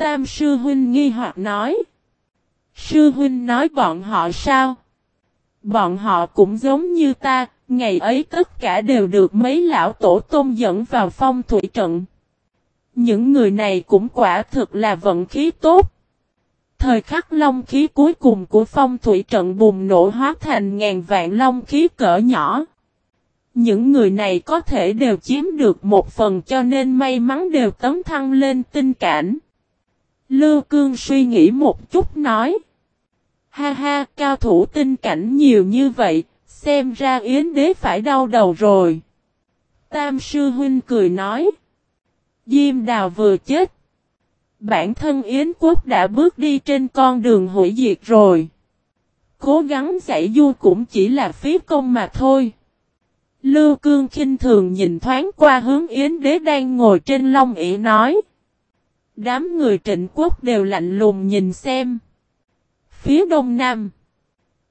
Tam sư huynh nghi hoặc nói. Sư huynh nói bọn họ sao? Bọn họ cũng giống như ta, ngày ấy tất cả đều được mấy lão tổ tôn dẫn vào phong thủy trận. Những người này cũng quả thực là vận khí tốt. Thời khắc long khí cuối cùng của phong thủy trận bùng nổ hóa thành ngàn vạn long khí cỡ nhỏ. Những người này có thể đều chiếm được một phần cho nên may mắn đều tấn thăng lên tinh cảnh. Lưu Cương suy nghĩ một chút nói. Ha ha, cao thủ tinh cảnh nhiều như vậy, xem ra Yến Đế phải đau đầu rồi. Tam sư huynh cười nói. Diêm đào vừa chết. Bản thân Yến quốc đã bước đi trên con đường hủy diệt rồi. Cố gắng giải du cũng chỉ là phí công mà thôi. Lưu Cương khinh thường nhìn thoáng qua hướng Yến Đế đang ngồi trên long ỷ nói. Đám người trịnh quốc đều lạnh lùng nhìn xem. Phía đông nam.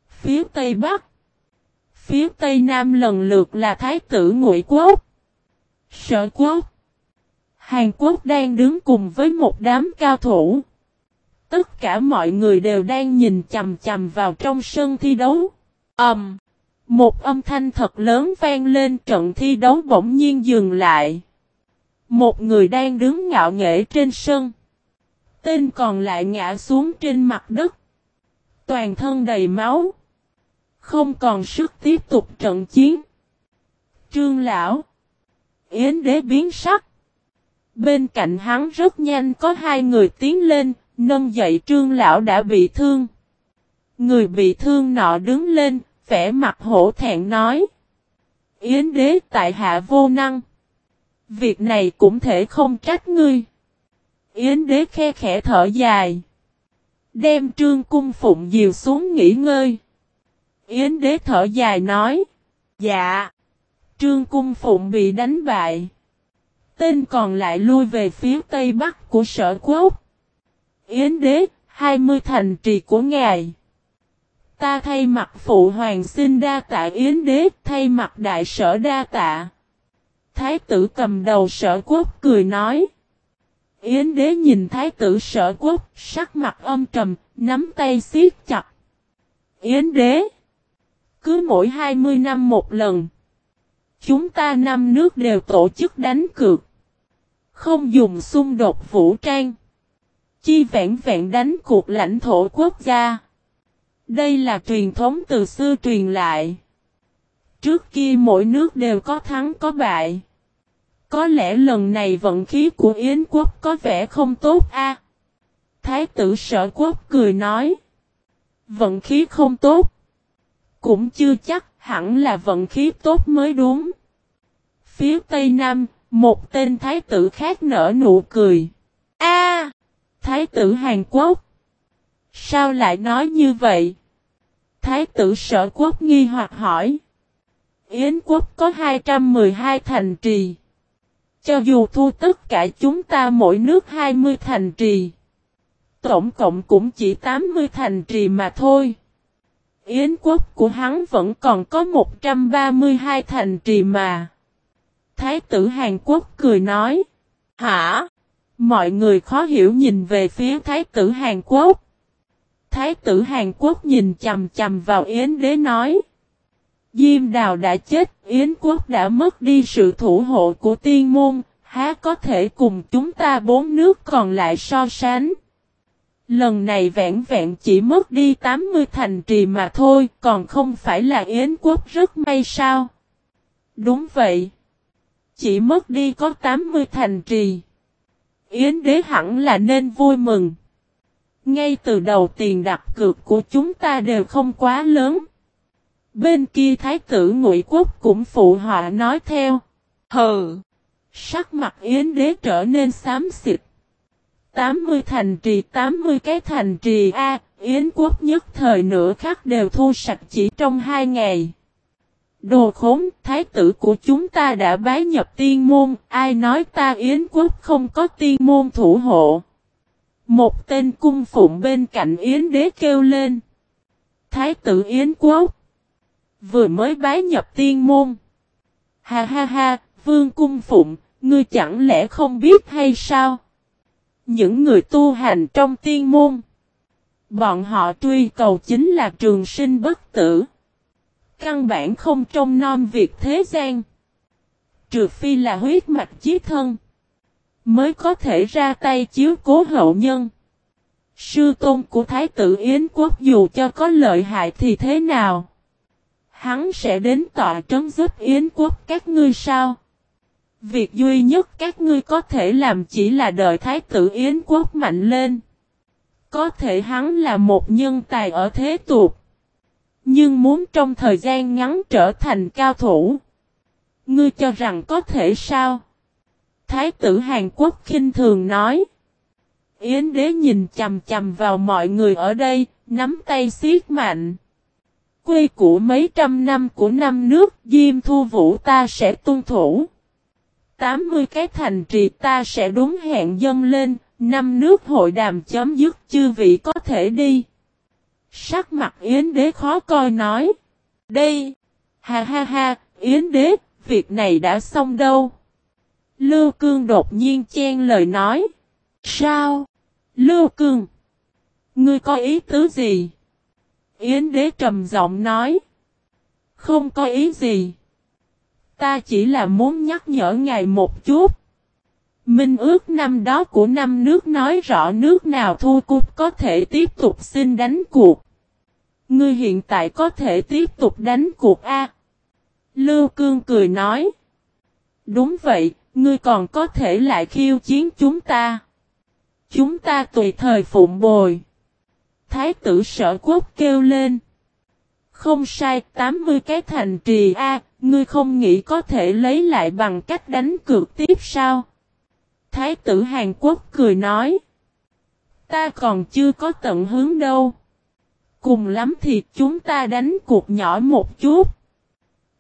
Phía tây bắc. Phía tây nam lần lượt là Thái tử Ngụy Quốc. Sở Quốc. Hàn Quốc đang đứng cùng với một đám cao thủ. Tất cả mọi người đều đang nhìn chầm chầm vào trong sân thi đấu. Ầm. Um, một âm thanh thật lớn vang lên trận thi đấu bỗng nhiên dừng lại. Một người đang đứng ngạo nghễ trên sân. Tên còn lại ngã xuống trên mặt đất. Toàn thân đầy máu. Không còn sức tiếp tục trận chiến. Trương lão. Yến đế biến sắc. Bên cạnh hắn rất nhanh có hai người tiến lên, nâng dậy trương lão đã bị thương. Người bị thương nọ đứng lên, vẻ mặt hổ thẹn nói. Yến đế tại hạ vô năng. Việc này cũng thể không trách ngươi. Yến đế khe khẽ thở dài. Đem trương cung phụng diều xuống nghỉ ngơi. Yến đế thở dài nói. Dạ. Trương cung phụng bị đánh bại. Tên còn lại lui về phía tây bắc của sở quốc. Yến đế, 20 thành trì của ngài. Ta thay mặt phụ hoàng xin đa tạ Yến đế, thay mặt đại sở đa tạ. Thái tử cầm đầu sở quốc cười nói. Yến đế nhìn thái tử sở quốc, sắc mặt âm trầm, nắm tay siết chặt. Yến đế. Cứ mỗi 20 năm một lần. Chúng ta năm nước đều tổ chức đánh cược. Không dùng xung đột vũ trang. Chi vẹn vẹn đánh cuộc lãnh thổ quốc gia. Đây là truyền thống từ xưa truyền lại. Trước kia mỗi nước đều có thắng có bại. Có lẽ lần này vận khí của Yến quốc có vẻ không tốt a. Thái tử sở quốc cười nói. Vận khí không tốt. Cũng chưa chắc hẳn là vận khí tốt mới đúng. Phía tây nam, một tên thái tử khác nở nụ cười. A, Thái tử Hàn Quốc. Sao lại nói như vậy? Thái tử sở quốc nghi hoặc hỏi. Yến quốc có 212 thành trì. Cho dù thu tất cả chúng ta mỗi nước 20 thành trì. Tổng cộng cũng chỉ 80 thành trì mà thôi. Yến quốc của hắn vẫn còn có 132 thành trì mà. Thái tử Hàn Quốc cười nói. Hả? Mọi người khó hiểu nhìn về phía Thái tử Hàn Quốc. Thái tử Hàn Quốc nhìn chầm chầm vào Yến đế nói. Diêm đào đã chết, Yến quốc đã mất đi sự thủ hộ của tiên môn, há có thể cùng chúng ta bốn nước còn lại so sánh. Lần này vẹn vẹn chỉ mất đi 80 thành trì mà thôi, còn không phải là Yến quốc rất may sao? Đúng vậy. Chỉ mất đi có 80 thành trì. Yến đế hẳn là nên vui mừng. Ngay từ đầu tiền đặt cược của chúng ta đều không quá lớn. Bên kia thái tử ngụy quốc cũng phụ họa nói theo. Hừ. Sắc mặt yến đế trở nên xám xịt. 80 thành trì 80 cái thành trì A, Yến quốc nhất thời nửa khắc đều thu sạch chỉ trong hai ngày. Đồ khốn, thái tử của chúng ta đã bái nhập tiên môn, ai nói ta Yến quốc không có tiên môn thủ hộ. Một tên cung phụng bên cạnh Yến đế kêu lên. Thái tử Yến quốc. Vừa mới bái nhập tiên môn. Ha ha ha, vương cung phụng, ngươi chẳng lẽ không biết hay sao? những người tu hành trong tiên môn. Bọn họ truy cầu chính là trường sinh bất tử. Căn bản không trông nom việc thế gian. Trừ phi là huyết mạch chí thân. Mới có thể ra tay chiếu cố hậu nhân. Sư tôn của Thái tử Yến quốc dù cho có lợi hại thì thế nào? Hắn sẽ đến tọa trấn giúp Yến quốc các ngươi sao? Việc duy nhất các ngươi có thể làm chỉ là đợi Thái tử Yến quốc mạnh lên. Có thể hắn là một nhân tài ở thế tục. Nhưng muốn trong thời gian ngắn trở thành cao thủ. Ngươi cho rằng có thể sao? Thái tử Hàn Quốc khinh thường nói. Yến đế nhìn chầm chầm vào mọi người ở đây, nắm tay siết mạnh quy của mấy trăm năm của năm nước Diêm Thu Vũ ta sẽ tuân thủ. 80 cái thành trì ta sẽ đúng hẹn dâng lên, năm nước hội đàm chấm dứt chư vị có thể đi. Sắc mặt Yến đế khó coi nói. Đây, ha ha ha, Yến đế, việc này đã xong đâu. Lưu Cương đột nhiên chen lời nói. Sao? Lưu Cương. Ngươi có ý tứ gì? Yến đế trầm giọng nói. Không có ý gì. Ta chỉ là muốn nhắc nhở ngài một chút. Minh ước năm đó của năm nước nói rõ nước nào thua cuộc có thể tiếp tục xin đánh cuộc. Ngươi hiện tại có thể tiếp tục đánh cuộc A. Lưu Cương cười nói. Đúng vậy, ngươi còn có thể lại khiêu chiến chúng ta. Chúng ta tùy thời phụng bồi. Thái tử sở quốc kêu lên. Không sai, 80 cái thành trì A, ngươi không nghĩ có thể lấy lại bằng cách đánh cược tiếp sao? Thái tử Hàn Quốc cười nói. Ta còn chưa có tận hướng đâu. Cùng lắm thì chúng ta đánh cuộc nhỏ một chút.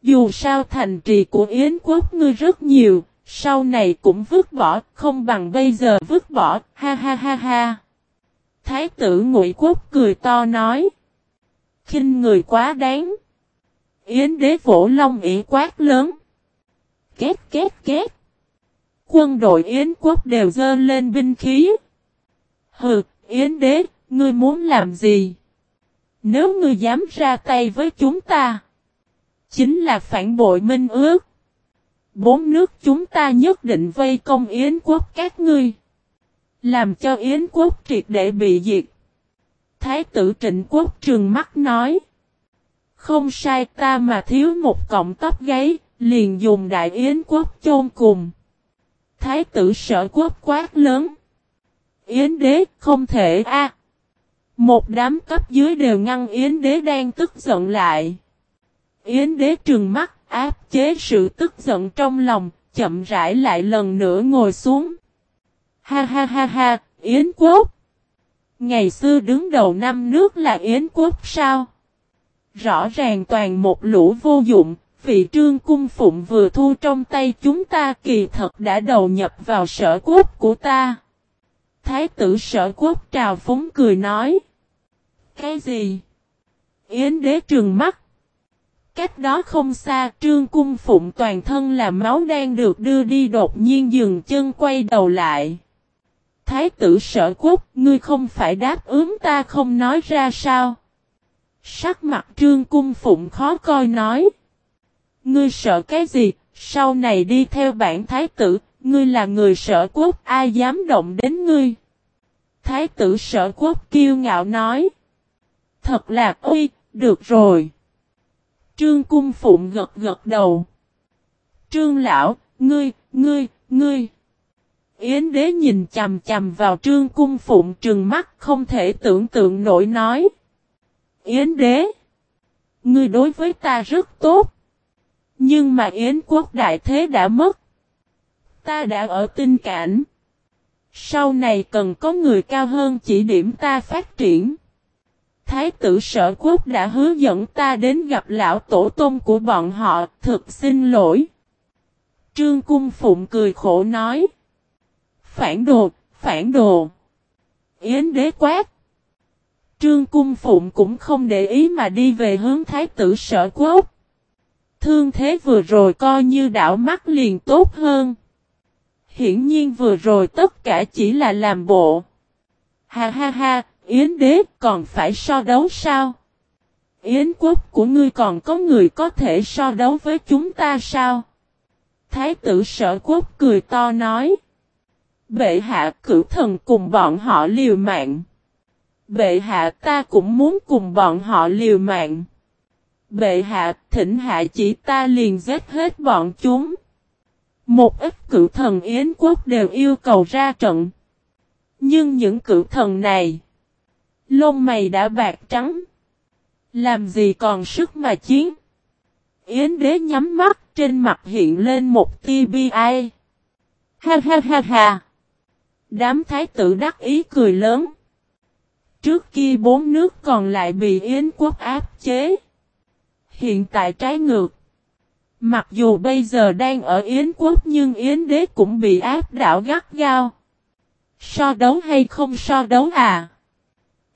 Dù sao thành trì của Yến quốc ngươi rất nhiều, sau này cũng vứt bỏ, không bằng bây giờ vứt bỏ, ha ha ha ha. Thái tử ngụy quốc cười to nói. khinh người quá đáng. Yến đế vỗ long ỉ quát lớn. Két két két. Quân đội Yến quốc đều dơ lên binh khí. Hừ, Yến đế, ngươi muốn làm gì? Nếu ngươi dám ra tay với chúng ta, chính là phản bội minh ước. Bốn nước chúng ta nhất định vây công Yến quốc các ngươi. Làm cho Yến quốc triệt để bị diệt. Thái tử trịnh quốc trường mắt nói. Không sai ta mà thiếu một cọng tóc gáy, liền dùng đại Yến quốc chôn cùng. Thái tử sở quốc quát lớn. Yến đế không thể a. Một đám cấp dưới đều ngăn Yến đế đang tức giận lại. Yến đế trừng mắt áp chế sự tức giận trong lòng, chậm rãi lại lần nữa ngồi xuống. Ha ha ha ha, Yến quốc. Ngày xưa đứng đầu năm nước là Yến quốc sao? Rõ ràng toàn một lũ vô dụng, vị trương cung phụng vừa thu trong tay chúng ta kỳ thật đã đầu nhập vào sở quốc của ta. Thái tử sở quốc trào phúng cười nói. Cái gì? Yến đế trừng mắt. Cách đó không xa trương cung phụng toàn thân là máu đang được đưa đi đột nhiên dừng chân quay đầu lại. Thái tử sở quốc, ngươi không phải đáp ứng ta không nói ra sao? Sắc mặt trương cung phụng khó coi nói. Ngươi sợ cái gì, sau này đi theo bản thái tử, ngươi là người sở quốc, ai dám động đến ngươi? Thái tử sở quốc kiêu ngạo nói. Thật là ôi, được rồi. Trương cung phụng gật gật đầu. Trương lão, ngươi, ngươi, ngươi. Yến đế nhìn chầm chầm vào trương cung phụng trừng mắt không thể tưởng tượng nổi nói. Yến đế. Ngươi đối với ta rất tốt. Nhưng mà Yến quốc đại thế đã mất. Ta đã ở tinh cảnh. Sau này cần có người cao hơn chỉ điểm ta phát triển. Thái tử sở quốc đã hứa dẫn ta đến gặp lão tổ tôn của bọn họ, thực xin lỗi. Trương Cung Phụng cười khổ nói. Phản đồ, phản đồ. Yến đế quát. Trương Cung Phụng cũng không để ý mà đi về hướng thái tử sở quốc. Thương thế vừa rồi coi như đảo mắt liền tốt hơn. Hiển nhiên vừa rồi tất cả chỉ là làm bộ. Ha ha ha, Yến đế còn phải so đấu sao? Yến quốc của ngươi còn có người có thể so đấu với chúng ta sao? Thái tử sở quốc cười to nói. Bệ hạ cử thần cùng bọn họ liều mạng. Bệ hạ ta cũng muốn cùng bọn họ liều mạng. Bệ hạ thỉnh hạ chỉ ta liền giết hết bọn chúng. Một ít cử thần Yến quốc đều yêu cầu ra trận. Nhưng những cử thần này, lông mày đã bạc trắng. Làm gì còn sức mà chiến? Yến đế nhắm mắt trên mặt hiện lên một tia bi ai. Ha ha ha ha. Đám thái tử đắc ý cười lớn. Trước kia bốn nước còn lại bị Yến quốc áp chế. Hiện tại trái ngược. Mặc dù bây giờ đang ở Yến quốc nhưng Yến đế cũng bị áp đảo gắt gao. So đấu hay không so đấu à?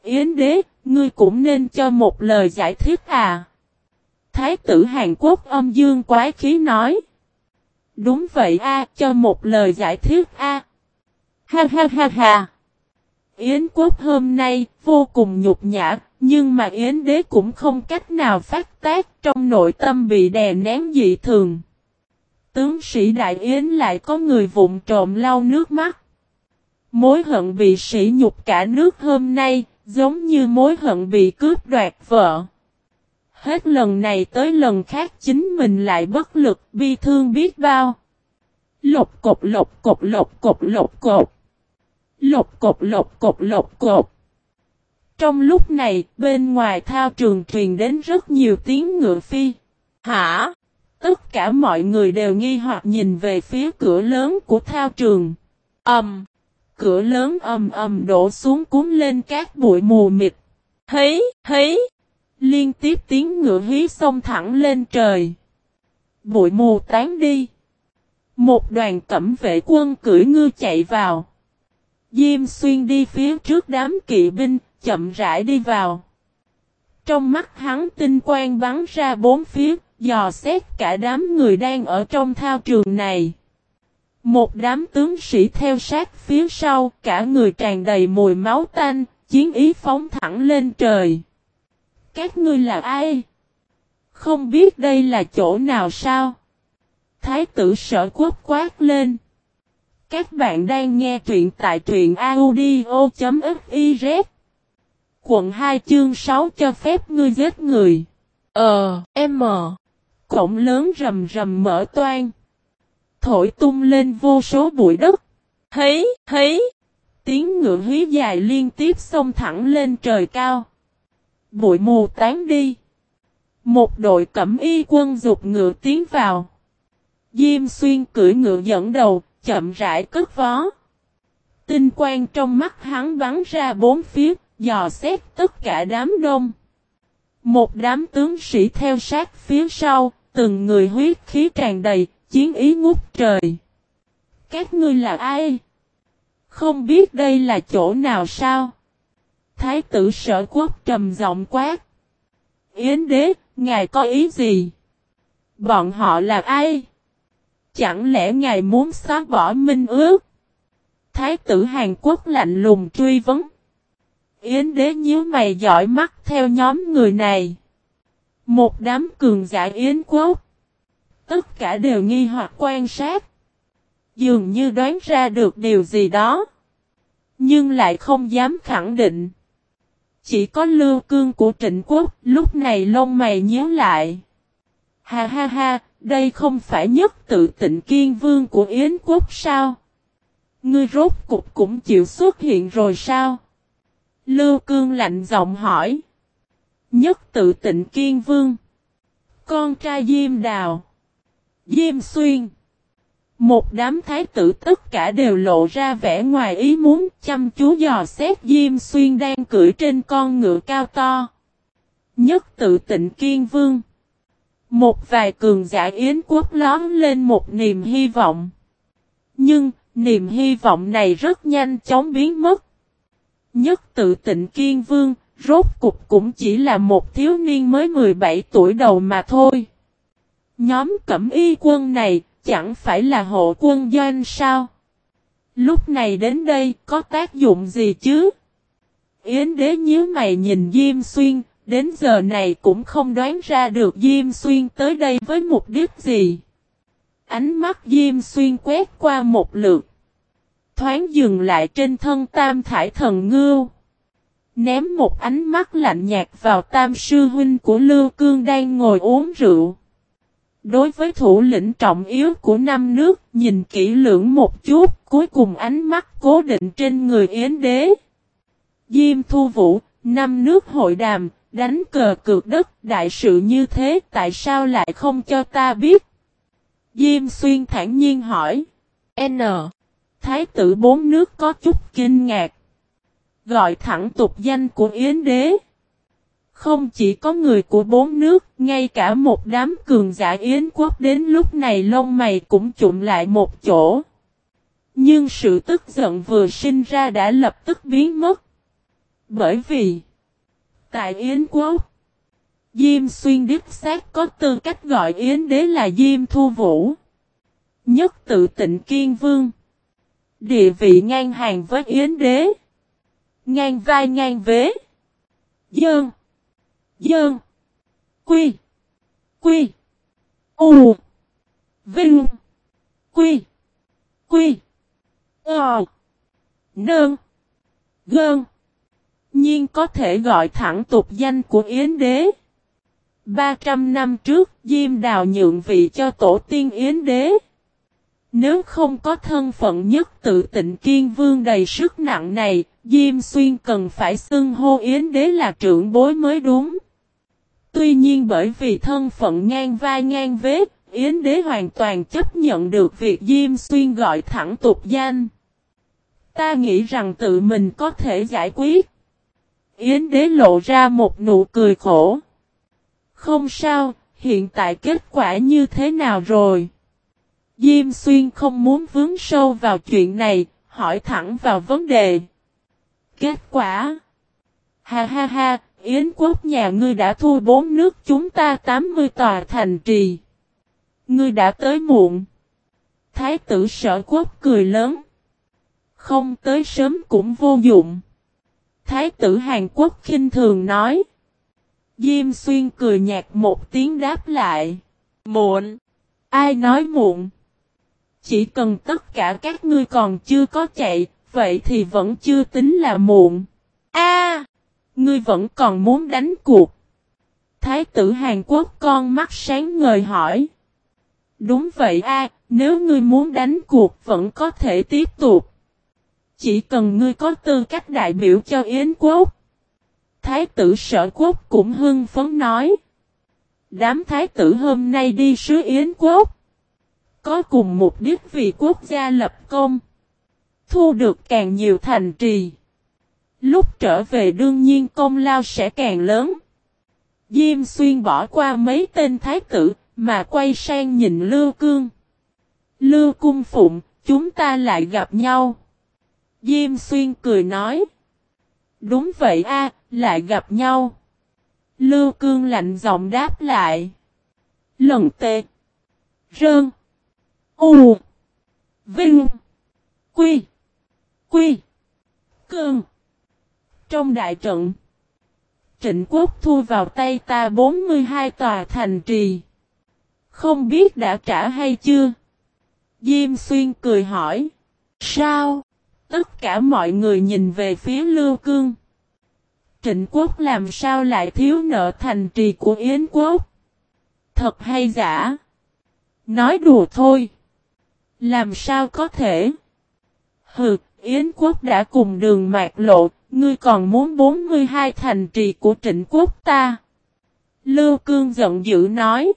Yến đế, ngươi cũng nên cho một lời giải thích à? Thái tử Hàn Quốc âm dương quái khí nói. Đúng vậy a, cho một lời giải thích a. Ha ha ha ha. Yến quốc hôm nay vô cùng nhục nhã, nhưng mà Yến đế cũng không cách nào phát tác trong nội tâm bị đè nén dị thường. Tướng sĩ Đại Yến lại có người vụng trộm lau nước mắt. Mối hận bị sỉ nhục cả nước hôm nay, giống như mối hận bị cướp đoạt vợ. Hết lần này tới lần khác chính mình lại bất lực bi thương biết bao. Lột cột lột cột lột cột lột cột. Lột cột lột cột lột cột. Trong lúc này, bên ngoài thao trường truyền đến rất nhiều tiếng ngựa phi. Hả? Tất cả mọi người đều nghi hoặc nhìn về phía cửa lớn của thao trường. Ầm. Um, cửa lớn ầm ầm đổ xuống cuốn lên các bụi mù mịt. Hấy, hấy. Liên tiếp tiếng ngựa hí xông thẳng lên trời. Bụi mù tán đi. Một đoàn cẩm vệ quân cưỡi ngư chạy vào. Diêm xuyên đi phía trước đám kỵ binh, chậm rãi đi vào. Trong mắt hắn tinh quang bắn ra bốn phía, dò xét cả đám người đang ở trong thao trường này. Một đám tướng sĩ theo sát phía sau, cả người tràn đầy mùi máu tanh, chiến ý phóng thẳng lên trời. Các ngươi là ai? Không biết đây là chỗ nào sao? Thái tử sở quốc quát lên. Các bạn đang nghe truyện tại truyện audio.fiz Quận 2 chương 6 cho phép ngươi giết người. Ờ, M. Cổng lớn rầm rầm mở toan. Thổi tung lên vô số bụi đất. Hấy, hấy. Tiếng ngựa hí dài liên tiếp xông thẳng lên trời cao. Bụi mù tán đi. Một đội cẩm y quân dục ngựa tiến vào. Diêm xuyên cưỡi ngựa dẫn đầu, chậm rãi cất vó. Tinh quang trong mắt hắn bắn ra bốn phía, dò xét tất cả đám đông. Một đám tướng sĩ theo sát phía sau, từng người huyết khí tràn đầy, chiến ý ngút trời. Các ngươi là ai? Không biết đây là chỗ nào sao? Thái tử sở quốc trầm giọng quát. Yến đế, ngài có ý gì? Bọn họ là ai? Chẳng lẽ ngài muốn xóa bỏ minh ước? Thái tử Hàn Quốc lạnh lùng truy vấn. Yến đế nhíu mày dõi mắt theo nhóm người này. Một đám cường giả Yến quốc. Tất cả đều nghi hoặc quan sát. Dường như đoán ra được điều gì đó. Nhưng lại không dám khẳng định. Chỉ có lưu cương của trịnh quốc lúc này lông mày nhíu lại. Ha ha ha, đây không phải nhất tự tịnh kiên vương của Yến quốc sao? Ngươi rốt cục cũng chịu xuất hiện rồi sao? Lưu cương lạnh giọng hỏi. Nhất tự tịnh kiên vương. Con trai Diêm Đào. Diêm Xuyên. Một đám thái tử tất cả đều lộ ra vẻ ngoài ý muốn, chăm chú dò xét Diêm Xuyên đang cưỡi trên con ngựa cao to. Nhất tự tịnh kiên vương. Một vài cường giả yến quốc lón lên một niềm hy vọng. Nhưng, niềm hy vọng này rất nhanh chóng biến mất. Nhất tự tịnh kiên vương, rốt cục cũng chỉ là một thiếu niên mới 17 tuổi đầu mà thôi. Nhóm cẩm y quân này, chẳng phải là hộ quân doanh sao? Lúc này đến đây có tác dụng gì chứ? Yến đế nhíu mày nhìn Diêm Xuyên, đến giờ này cũng không đoán ra được Diêm Xuyên tới đây với mục đích gì. Ánh mắt Diêm Xuyên quét qua một lượt. Thoáng dừng lại trên thân tam thải thần ngưu. Ném một ánh mắt lạnh nhạt vào tam sư huynh của Lưu Cương đang ngồi uống rượu. Đối với thủ lĩnh trọng yếu của năm nước, nhìn kỹ lưỡng một chút, cuối cùng ánh mắt cố định trên người Yến Đế. Diêm Thu Vũ, năm nước hội đàm, đánh cờ cược đất, đại sự như thế, tại sao lại không cho ta biết? Diêm Xuyên thản nhiên hỏi. N. Thái tử bốn nước có chút kinh ngạc. Gọi thẳng tục danh của Yến Đế. Không chỉ có người của bốn nước, ngay cả một đám cường giả Yến quốc đến lúc này lông mày cũng trụm lại một chỗ. Nhưng sự tức giận vừa sinh ra đã lập tức biến mất. Bởi vì, tại Yến quốc, Diêm Xuyên Đức xác có tư cách gọi Yến Đế là Diêm Thu Vũ. Nhất tự tịnh Kiên Vương. Địa vị ngang hàng với Yến Đế. Ngang vai ngang vế. Dơn. Dơn. Quy. Quy. U. Vinh. Quy. Quy. Ờ. Nơn. Gơn. Nhiên có thể gọi thẳng tục danh của Yến Đế. 300 năm trước, Diêm Đào nhượng vị cho tổ tiên Yến Đế. Nếu không có thân phận nhất tự tịnh kiên vương đầy sức nặng này, Diêm Xuyên cần phải xưng hô Yến Đế là trưởng bối mới đúng. Tuy nhiên bởi vì thân phận ngang vai ngang vết, Yến Đế hoàn toàn chấp nhận được việc Diêm Xuyên gọi thẳng tục danh. Ta nghĩ rằng tự mình có thể giải quyết. Yến Đế lộ ra một nụ cười khổ. Không sao, hiện tại kết quả như thế nào rồi? Diêm Xuyên không muốn vướng sâu vào chuyện này, hỏi thẳng vào vấn đề. Kết quả? Ha ha ha, Yến quốc nhà ngươi đã thua bốn nước chúng ta 80 tòa thành trì. Ngươi đã tới muộn. Thái tử sở quốc cười lớn. Không tới sớm cũng vô dụng. Thái tử Hàn Quốc khinh thường nói. Diêm xuyên cười nhạt một tiếng đáp lại. Muộn. Ai nói muộn? Chỉ cần tất cả các ngươi còn chưa có chạy, vậy thì vẫn chưa tính là muộn. A, ngươi vẫn còn muốn đánh cuộc. Thái tử Hàn Quốc con mắt sáng ngời hỏi. Đúng vậy a, nếu ngươi muốn đánh cuộc vẫn có thể tiếp tục. Chỉ cần ngươi có tư cách đại biểu cho Yến quốc. Thái tử sở quốc cũng hưng phấn nói. Đám thái tử hôm nay đi sứ Yến quốc. Có cùng mục đích vì quốc gia lập công. Thu được càng nhiều thành trì. Lúc trở về đương nhiên công lao sẽ càng lớn. Diêm xuyên bỏ qua mấy tên thái tử, mà quay sang nhìn Lưu Cương. Lưu Cung Phụng, chúng ta lại gặp nhau. Diêm xuyên cười nói. Đúng vậy a, lại gặp nhau. Lưu Cương lạnh giọng đáp lại. Lần tê. Rơn. U. Vinh. Quy. Quy. Cương. Trong đại trận. Trịnh quốc thu vào tay ta 42 tòa thành trì. Không biết đã trả hay chưa? Diêm xuyên cười hỏi. Sao? Tất cả mọi người nhìn về phía Lưu Cương. Trịnh quốc làm sao lại thiếu nợ thành trì của Yến quốc? Thật hay giả? Nói đùa thôi. Làm sao có thể? Hừ, Yến quốc đã cùng đường mạc lộ, ngươi còn muốn 42 thành trì của trịnh quốc ta. Lưu Cương giận dữ nói.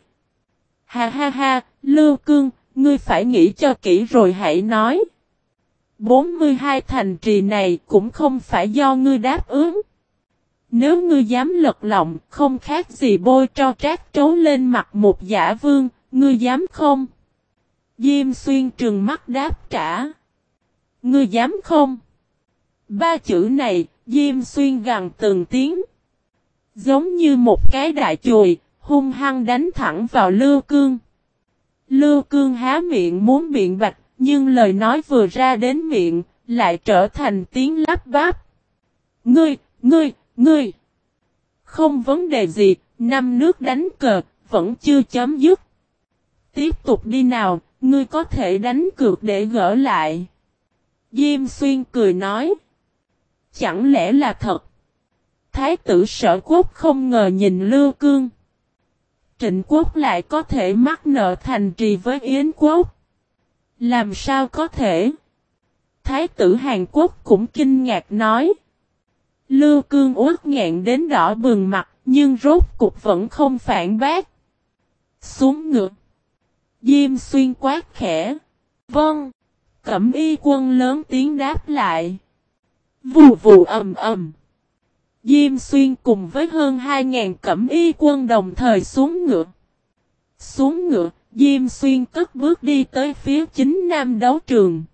Ha ha ha, Lưu Cương, ngươi phải nghĩ cho kỹ rồi hãy nói. 42 thành trì này cũng không phải do ngươi đáp ứng. Nếu ngươi dám lật lọng, không khác gì bôi cho trát trấu lên mặt một giả vương, ngươi dám không? Diêm xuyên trừng mắt đáp trả. Ngươi dám không? Ba chữ này, Diêm xuyên gằn từng tiếng. Giống như một cái đại chùi, hung hăng đánh thẳng vào Lưu Cương. Lưu Cương há miệng muốn biện bạch, nhưng lời nói vừa ra đến miệng, lại trở thành tiếng lắp bắp. Ngươi, ngươi, ngươi. Không vấn đề gì, năm nước đánh cờ, vẫn chưa chấm dứt. Tiếp tục đi nào, ngươi có thể đánh cược để gỡ lại. Diêm xuyên cười nói. Chẳng lẽ là thật? Thái tử sở quốc không ngờ nhìn Lưu Cương. Trịnh quốc lại có thể mắc nợ thành trì với Yến quốc. Làm sao có thể? Thái tử Hàn Quốc cũng kinh ngạc nói. Lưu cương uất nghẹn đến đỏ bừng mặt, nhưng rốt cục vẫn không phản bác. Xuống ngựa. Diêm xuyên quát khẽ. Vâng. Cẩm y quân lớn tiếng đáp lại. Vù vù ầm ầm. Diêm xuyên cùng với hơn 2.000 cẩm y quân đồng thời xuống ngựa. Xuống ngựa, Diêm xuyên cất bước đi tới phía chính nam đấu trường.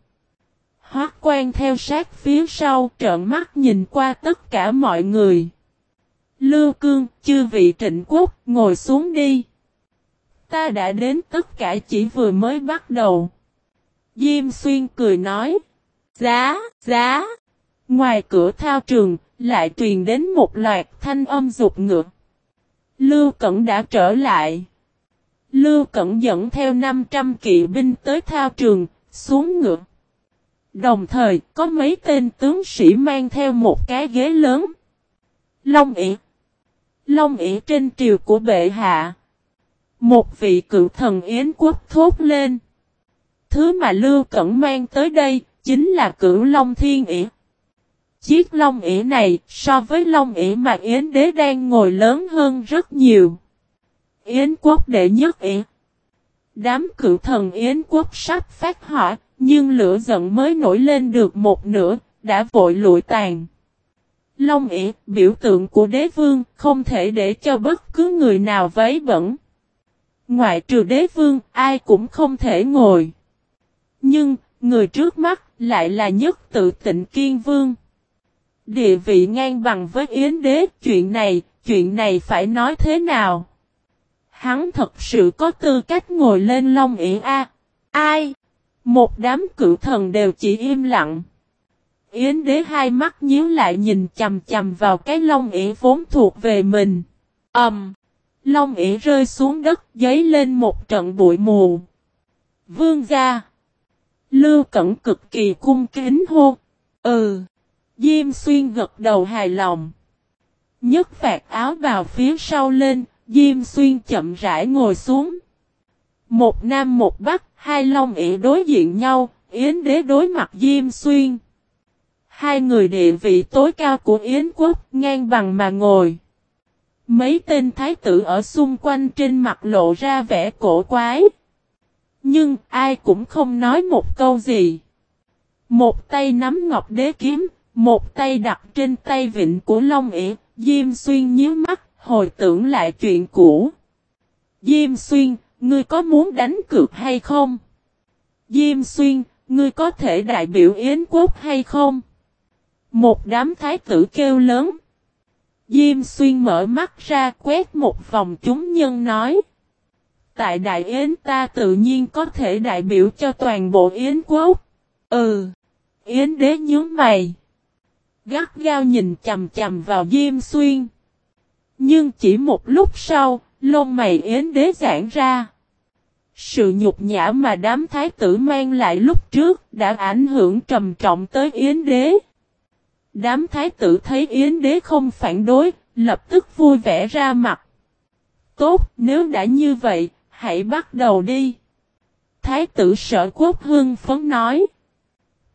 Hoác quan theo sát phía sau trợn mắt nhìn qua tất cả mọi người. Lưu cương, chư vị trịnh quốc, ngồi xuống đi. Ta đã đến tất cả chỉ vừa mới bắt đầu. Diêm xuyên cười nói. Giá, giá. Ngoài cửa thao trường, lại truyền đến một loạt thanh âm dục ngược. Lưu Cẩn đã trở lại. Lưu Cẩn dẫn theo 500 kỵ binh tới thao trường, xuống ngựa. Đồng thời, có mấy tên tướng sĩ mang theo một cái ghế lớn. Long ỉ. Long ỉ trên triều của bệ hạ. Một vị cựu thần Yến quốc thốt lên. Thứ mà Lưu Cẩn mang tới đây, chính là cửu Long Thiên ỉ. Chiếc Long ỉ này, so với Long ỉ mà Yến đế đang ngồi lớn hơn rất nhiều. Yến quốc đệ nhất ỉ. Đám cử thần Yến quốc sắp phát hỏa, nhưng lửa giận mới nổi lên được một nửa, đã vội lụi tàn. Long ỉ, biểu tượng của đế vương, không thể để cho bất cứ người nào vấy bẩn. Ngoại trừ đế vương, ai cũng không thể ngồi. Nhưng, người trước mắt, lại là nhất tự tịnh kiên vương. Địa vị ngang bằng với Yến đế, chuyện này, chuyện này phải nói thế nào? Hắn thật sự có tư cách ngồi lên Long ỉ A. Ai? Một đám cự thần đều chỉ im lặng. Yến đế hai mắt nhíu lại nhìn chầm chầm vào cái lông ỉ vốn thuộc về mình. ầm, um, Lông ỉ rơi xuống đất giấy lên một trận bụi mù. Vương gia. Lưu cẩn cực kỳ cung kính hô. Ừ. Diêm xuyên gật đầu hài lòng. Nhất phạt áo vào phía sau lên, Diêm xuyên chậm rãi ngồi xuống. Một nam một bắc, hai long ỉ đối diện nhau, Yến đế đối mặt Diêm Xuyên. Hai người địa vị tối cao của Yến quốc ngang bằng mà ngồi. Mấy tên thái tử ở xung quanh trên mặt lộ ra vẻ cổ quái. Nhưng ai cũng không nói một câu gì. Một tay nắm ngọc đế kiếm, một tay đặt trên tay vịnh của Long ỉ, Diêm Xuyên nhíu mắt, hồi tưởng lại chuyện cũ. Diêm Xuyên, Ngươi có muốn đánh cược hay không? Diêm xuyên, ngươi có thể đại biểu Yến quốc hay không? Một đám thái tử kêu lớn. Diêm xuyên mở mắt ra quét một vòng chúng nhân nói. Tại Đại Yến ta tự nhiên có thể đại biểu cho toàn bộ Yến quốc. Ừ. Yến đế nhớ mày. Gắt gao nhìn chầm chầm vào Diêm xuyên. Nhưng chỉ một lúc sau, lông mày Yến đế giãn ra. Sự nhục nhã mà đám thái tử mang lại lúc trước đã ảnh hưởng trầm trọng tới Yến đế. Đám thái tử thấy Yến đế không phản đối, lập tức vui vẻ ra mặt. Tốt, nếu đã như vậy, hãy bắt đầu đi. Thái tử sở quốc hương phấn nói.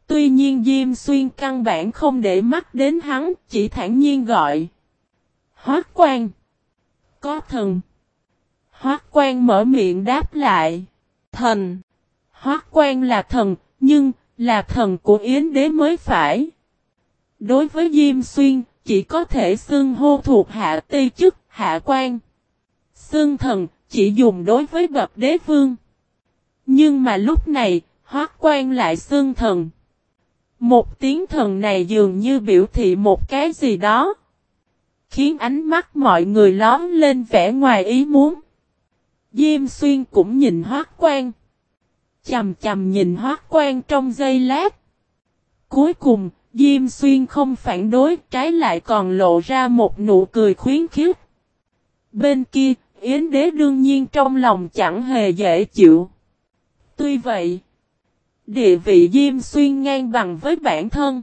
Tuy nhiên Diêm Xuyên căn bản không để mắt đến hắn, chỉ thản nhiên gọi. Hoác quan. Có thần. Hoác quan mở miệng đáp lại. Thần. Hoác quan là thần, nhưng là thần của Yến đế mới phải. Đối với Diêm Xuyên, chỉ có thể xưng hô thuộc hạ tây chức, hạ quan. Xưng thần, chỉ dùng đối với bậc đế vương. Nhưng mà lúc này, hoác quan lại xưng thần. Một tiếng thần này dường như biểu thị một cái gì đó. Khiến ánh mắt mọi người lón lên vẻ ngoài ý muốn. Diêm xuyên cũng nhìn hoác quan. chầm chầm nhìn hoác quan trong giây lát. Cuối cùng, Diêm Xuyên không phản đối, trái lại còn lộ ra một nụ cười khuyến khích. Bên kia, Yến Đế đương nhiên trong lòng chẳng hề dễ chịu. Tuy vậy, địa vị Diêm Xuyên ngang bằng với bản thân.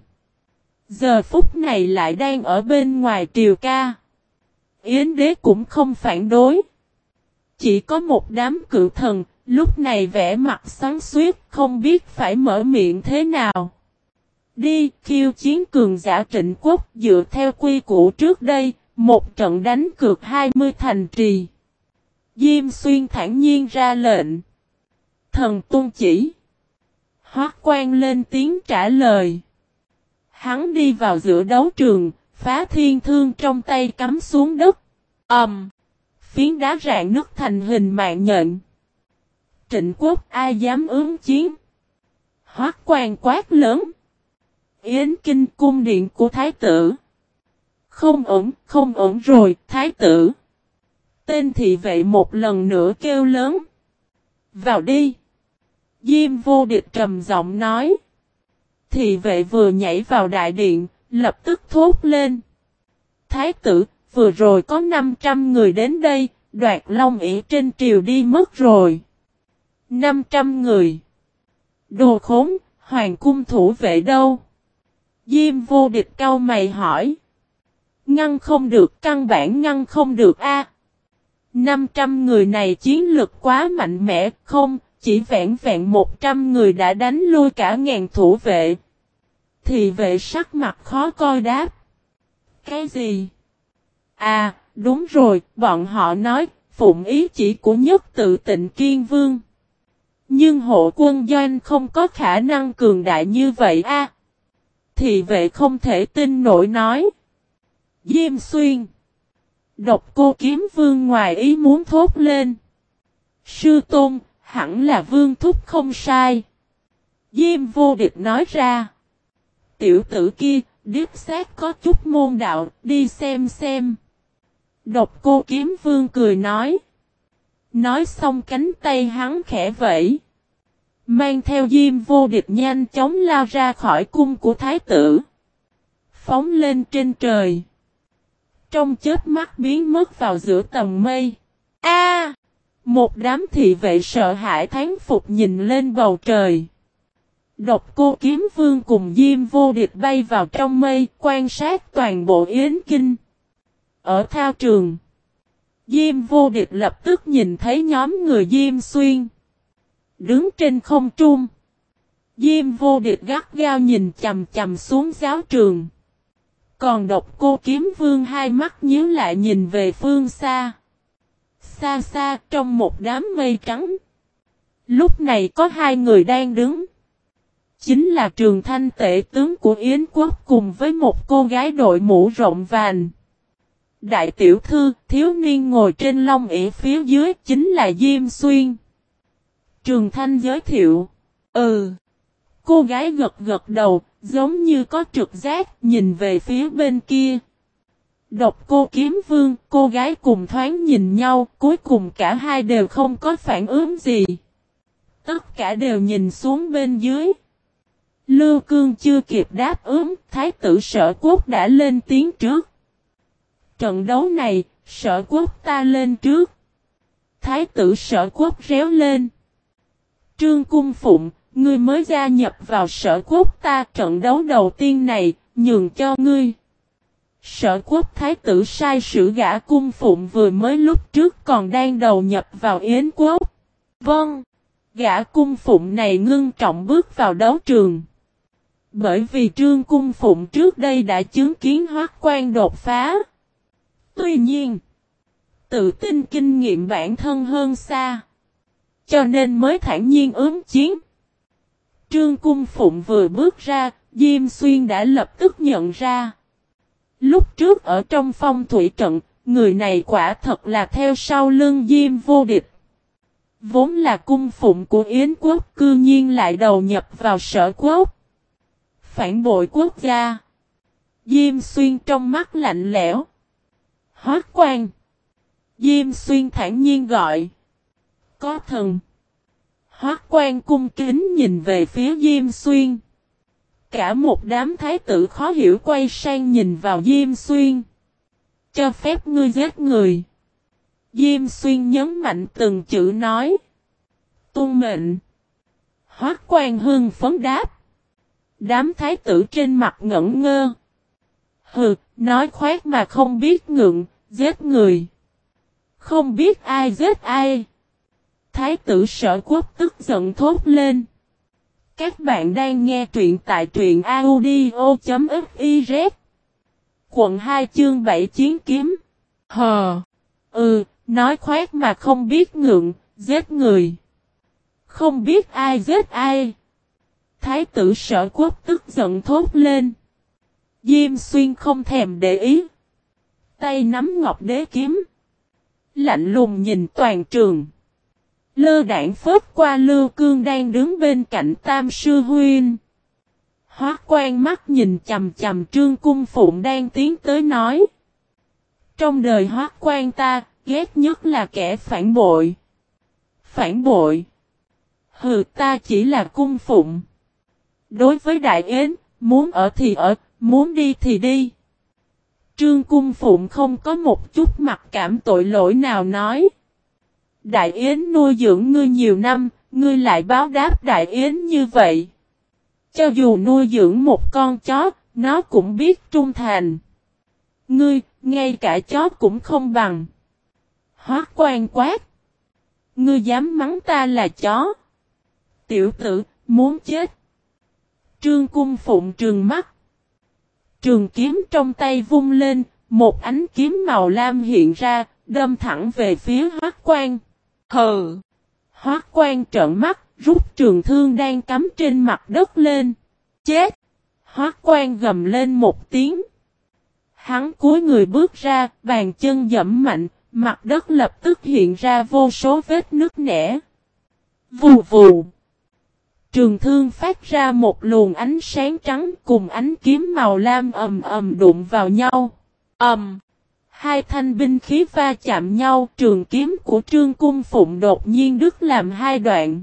Giờ phút này lại đang ở bên ngoài triều ca. Yến Đế cũng không phản đối. Chỉ có một đám cự thần, lúc này vẽ mặt sáng suốt, không biết phải mở miệng thế nào. Đi, khiêu chiến cường giả trịnh quốc dựa theo quy củ trước đây, một trận đánh cược 20 thành trì. Diêm xuyên thản nhiên ra lệnh. Thần tôn chỉ. Hoác quan lên tiếng trả lời. Hắn đi vào giữa đấu trường, phá thiên thương trong tay cắm xuống đất. ầm, um, Phiến đá rạn nứt thành hình mạng nhện. Trịnh quốc ai dám ứng chiến? Hoác quan quát lớn. Yến kinh cung điện của thái tử. Không ổn, không ổn rồi, thái tử. Tên thị vệ một lần nữa kêu lớn. Vào đi. Diêm vô địch trầm giọng nói. Thị vệ vừa nhảy vào đại điện, lập tức thốt lên. Thái tử, vừa rồi có 500 người đến đây, đoạt long ỉ trên triều đi mất rồi. 500 người. Đồ khốn, hoàng cung thủ vệ đâu? Diêm vô địch cao mày hỏi. Ngăn không được, căn bản ngăn không được a. 500 người này chiến lực quá mạnh mẽ, không, chỉ vẹn vẹn 100 người đã đánh lui cả ngàn thủ vệ. Thì vệ sắc mặt khó coi đáp. Cái gì? À, đúng rồi, bọn họ nói, phụng ý chỉ của nhất tự tịnh kiên vương. Nhưng hộ quân doanh không có khả năng cường đại như vậy a. Thì vệ không thể tin nổi nói. Diêm xuyên. Độc cô kiếm vương ngoài ý muốn thốt lên. Sư tôn, hẳn là vương thúc không sai. Diêm vô địch nói ra. Tiểu tử kia, điếp xác có chút môn đạo, đi xem xem. Độc cô kiếm vương cười nói. Nói xong cánh tay hắn khẽ vẫy. Mang theo diêm vô địch nhanh chóng lao ra khỏi cung của thái tử. Phóng lên trên trời. Trong chết mắt biến mất vào giữa tầng mây. A! Một đám thị vệ sợ hãi thán phục nhìn lên bầu trời. Độc cô kiếm vương cùng Diêm vô địch bay vào trong mây, quan sát toàn bộ Yến Kinh. Ở thao trường. Diêm vô địch lập tức nhìn thấy nhóm người Diêm xuyên. Đứng trên không trung. Diêm vô địch gắt gao nhìn chầm chầm xuống giáo trường. Còn độc cô kiếm vương hai mắt nhíu lại nhìn về phương xa. Xa xa trong một đám mây trắng. Lúc này có hai người đang đứng. Chính là trường thanh tể tướng của Yến quốc cùng với một cô gái đội mũ rộng vàng. Đại tiểu thư, thiếu niên ngồi trên long ỉ phía dưới chính là Diêm Xuyên. Trường Thanh giới thiệu. Ừ. Cô gái gật gật đầu, giống như có trực giác, nhìn về phía bên kia. Độc cô kiếm vương, cô gái cùng thoáng nhìn nhau, cuối cùng cả hai đều không có phản ứng gì. Tất cả đều nhìn xuống bên dưới. Lưu Cương chưa kịp đáp ứng, Thái tử sở quốc đã lên tiếng trước. Trận đấu này, sở quốc ta lên trước. Thái tử sở quốc réo lên. Trương Cung Phụng, ngươi mới gia nhập vào sở quốc ta trận đấu đầu tiên này, nhường cho ngươi. Sở quốc thái tử sai sử gã cung phụng vừa mới lúc trước còn đang đầu nhập vào Yến quốc. Vâng, gã cung phụng này ngưng trọng bước vào đấu trường. Bởi vì trương cung phụng trước đây đã chứng kiến hoác quan đột phá. Tuy nhiên, tự tin kinh nghiệm bản thân hơn xa. Cho nên mới thản nhiên ướm chiến. Trương Cung Phụng vừa bước ra, Diêm Xuyên đã lập tức nhận ra. Lúc trước ở trong phong thủy trận, người này quả thật là theo sau lưng Diêm vô địch. Vốn là cung phụng của Yến quốc cư nhiên lại đầu nhập vào sở quốc. Phản bội quốc gia. Diêm xuyên trong mắt lạnh lẽo. Hót quan. Diêm xuyên thản nhiên gọi. Có thần. Hót quan cung kính nhìn về phía Diêm Xuyên. Cả một đám thái tử khó hiểu quay sang nhìn vào Diêm Xuyên. Cho phép ngươi giết người. Diêm Xuyên nhấn mạnh từng chữ nói. Tôn mệnh. Hoác quan hương phấn đáp. Đám thái tử trên mặt ngẩn ngơ. Hừ, nói khoét mà không biết ngượng, giết người. Không biết ai giết ai. Thái tử sở quốc tức giận thốt lên. Các bạn đang nghe truyện tại truyện audio.fiz. Quận 2 chương 7 chiến kiếm. Hờ. Ừ, nói khoét mà không biết ngượng, giết người. Không biết ai giết ai. Thái tử sở quốc tức giận thốt lên. Diêm xuyên không thèm để ý. Tay nắm ngọc đế kiếm. Lạnh lùng nhìn toàn trường. Lơ đảng phớt qua lưu cương đang đứng bên cạnh tam sư huyên. Hóa quan mắt nhìn chầm chầm trương cung phụng đang tiến tới nói. Trong đời hóa quan ta, ghét nhất là kẻ phản bội. Phản bội. Hừ ta chỉ là cung phụng. Đối với đại yến, muốn ở thì ở, muốn đi thì đi. Trương cung phụng không có một chút mặt cảm tội lỗi nào nói. Đại Yến nuôi dưỡng ngươi nhiều năm, ngươi lại báo đáp Đại Yến như vậy. Cho dù nuôi dưỡng một con chó, nó cũng biết trung thành. Ngươi, ngay cả chó cũng không bằng. Hóa quan quát. Ngươi dám mắng ta là chó. Tiểu tử, muốn chết. Trương cung phụng trường mắt. Trường kiếm trong tay vung lên, một ánh kiếm màu lam hiện ra, đâm thẳng về phía hoác quan. Hừ! hóa quan trợn mắt, rút trường thương đang cắm trên mặt đất lên. Chết! hóa quan gầm lên một tiếng. Hắn cúi người bước ra, bàn chân dẫm mạnh, mặt đất lập tức hiện ra vô số vết nứt nẻ. Vù vù! Trường thương phát ra một luồng ánh sáng trắng cùng ánh kiếm màu lam ầm ầm đụng vào nhau. Ầm! Hai thanh binh khí va chạm nhau, trường kiếm của Trương Cung Phụng đột nhiên đứt làm hai đoạn.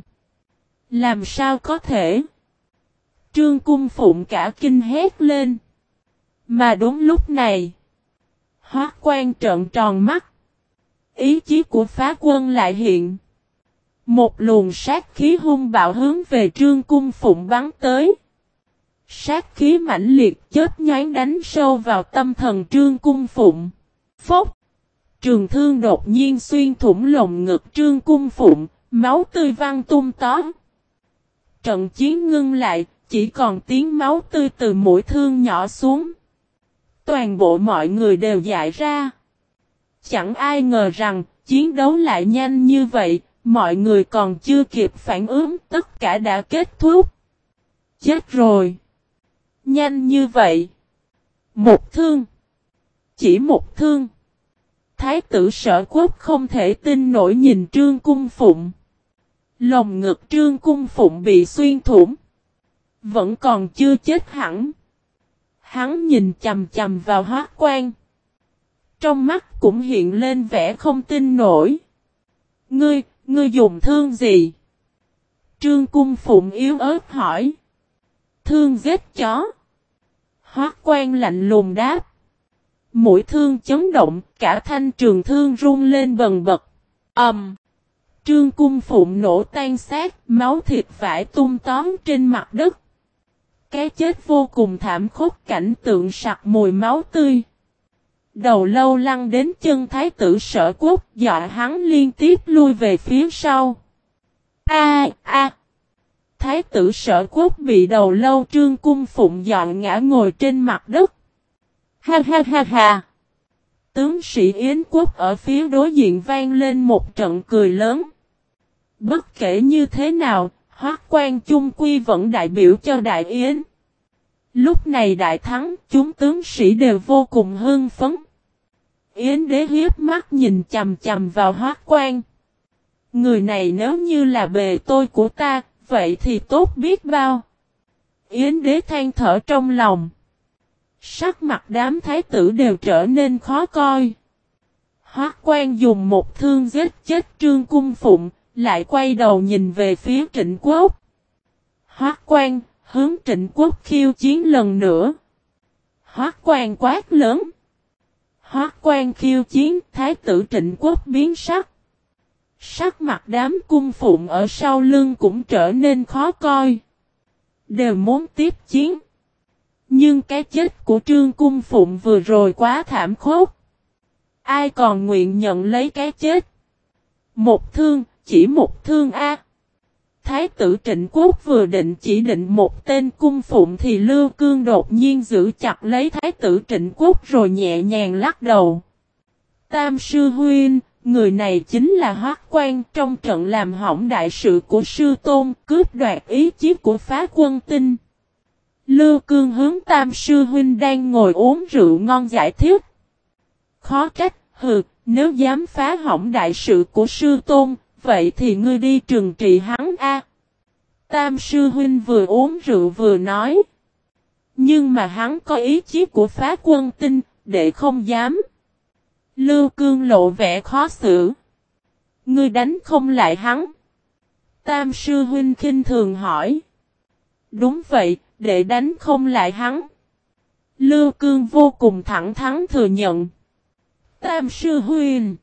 Làm sao có thể? Trương Cung Phụng cả kinh hét lên. Mà đúng lúc này, hóa quan trợn tròn mắt. Ý chí của phá quân lại hiện. Một luồng sát khí hung bạo hướng về Trương Cung Phụng bắn tới. Sát khí mãnh liệt chết nhoán đánh sâu vào tâm thần Trương Cung Phụng. Phốc! Trường thương đột nhiên xuyên thủng lồng ngực trương cung phụng, máu tươi văng tung tóm. Trận chiến ngưng lại, chỉ còn tiếng máu tươi từ mũi thương nhỏ xuống. Toàn bộ mọi người đều dại ra. Chẳng ai ngờ rằng, chiến đấu lại nhanh như vậy, mọi người còn chưa kịp phản ứng, tất cả đã kết thúc. Chết rồi! Nhanh như vậy! Một thương! Chỉ một thương. Thái tử sở quốc không thể tin nổi nhìn trương cung phụng. Lồng ngực trương cung phụng bị xuyên thủng. Vẫn còn chưa chết hẳn. Hắn nhìn chầm chầm vào hóa quan. Trong mắt cũng hiện lên vẻ không tin nổi. Ngươi, ngươi dùng thương gì? Trương cung phụng yếu ớt hỏi. Thương giết chó. Hóa quan lạnh lùng đáp. Mũi thương chấn động, cả thanh trường thương rung lên bần bật. Ầm. Um, trương cung phụng nổ tan xác, máu thịt vải tung tóm trên mặt đất. Cái chết vô cùng thảm khốc cảnh tượng sặc mùi máu tươi. Đầu lâu lăn đến chân thái tử sở quốc, dọa hắn liên tiếp lui về phía sau. A a. Thái tử sở quốc bị đầu lâu trương cung phụng dọn ngã ngồi trên mặt đất. Ha ha ha ha. Tướng sĩ Yến quốc ở phía đối diện vang lên một trận cười lớn. Bất kể như thế nào, Hoác quan chung quy vẫn đại biểu cho Đại Yến. Lúc này đại thắng, chúng tướng sĩ đều vô cùng hưng phấn. Yến đế hiếp mắt nhìn chầm chầm vào hoác quan. Người này nếu như là bề tôi của ta, vậy thì tốt biết bao. Yến đế than thở trong lòng. Sắc mặt đám thái tử đều trở nên khó coi. Hoác quan dùng một thương giết chết trương cung phụng, lại quay đầu nhìn về phía trịnh quốc. Hoác quan, hướng trịnh quốc khiêu chiến lần nữa. Hoác quan quát lớn. Hoác quan khiêu chiến, thái tử trịnh quốc biến sắc. Sắc mặt đám cung phụng ở sau lưng cũng trở nên khó coi. Đều muốn tiếp chiến. Nhưng cái chết của trương cung phụng vừa rồi quá thảm khốc. Ai còn nguyện nhận lấy cái chết? Một thương, chỉ một thương A. Thái tử trịnh quốc vừa định chỉ định một tên cung phụng thì Lưu Cương đột nhiên giữ chặt lấy thái tử trịnh quốc rồi nhẹ nhàng lắc đầu. Tam sư huynh, người này chính là hoác quan trong trận làm hỏng đại sự của sư tôn cướp đoạt ý chí của phá quân tinh. Lưu Cương hướng tam sư huynh đang ngồi uống rượu ngon giải thích. Khó trách, hừ, nếu dám phá hỏng đại sự của sư tôn, vậy thì ngươi đi trừng trị hắn a. Tam sư huynh vừa uống rượu vừa nói. Nhưng mà hắn có ý chí của phá quân tinh, để không dám. Lưu cương lộ vẻ khó xử. Ngươi đánh không lại hắn. Tam sư huynh khinh thường hỏi. Đúng vậy, để đánh không lại hắn. Lưu cương vô cùng thẳng thắn thừa nhận. Tam sư huynh.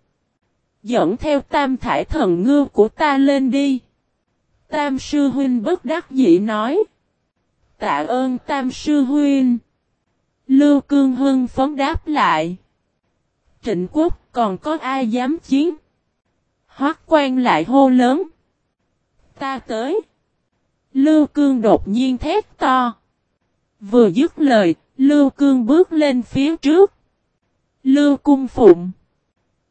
Dẫn theo tam thải thần ngư của ta lên đi. Tam sư huynh bất đắc dĩ nói. Tạ ơn tam sư huynh. Lưu cương hưng phấn đáp lại. Trịnh quốc còn có ai dám chiến? Hoác quan lại hô lớn. Ta tới. Lưu cương đột nhiên thét to. Vừa dứt lời, Lưu cương bước lên phía trước. Lưu cung phụng.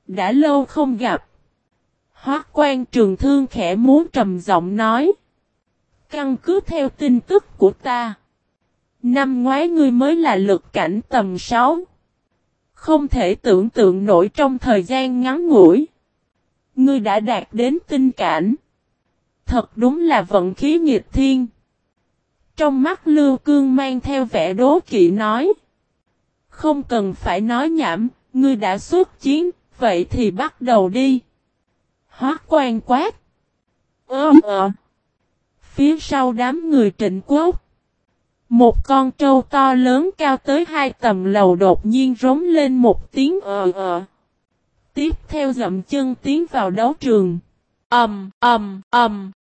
Đã lâu không gặp. Hoác quan trường thương khẽ muốn trầm giọng nói. Căn cứ theo tin tức của ta. Năm ngoái ngươi mới là lực cảnh tầm 6. Không thể tưởng tượng nổi trong thời gian ngắn ngủi. Ngươi đã đạt đến tinh cảnh. Thật đúng là vận khí nghiệt thiên. Trong mắt Lưu Cương mang theo vẻ đố kỵ nói. Không cần phải nói nhảm, ngươi đã xuất chiến, vậy thì bắt đầu đi. Hóa quan quát. Ơ ờ. Phía sau đám người trịnh quốc. Một con trâu to lớn cao tới hai tầm lầu đột nhiên rống lên một tiếng ờ ờ. Tiếp theo dậm chân tiến vào đấu trường. Ẩm, Ẩm, Ẩm.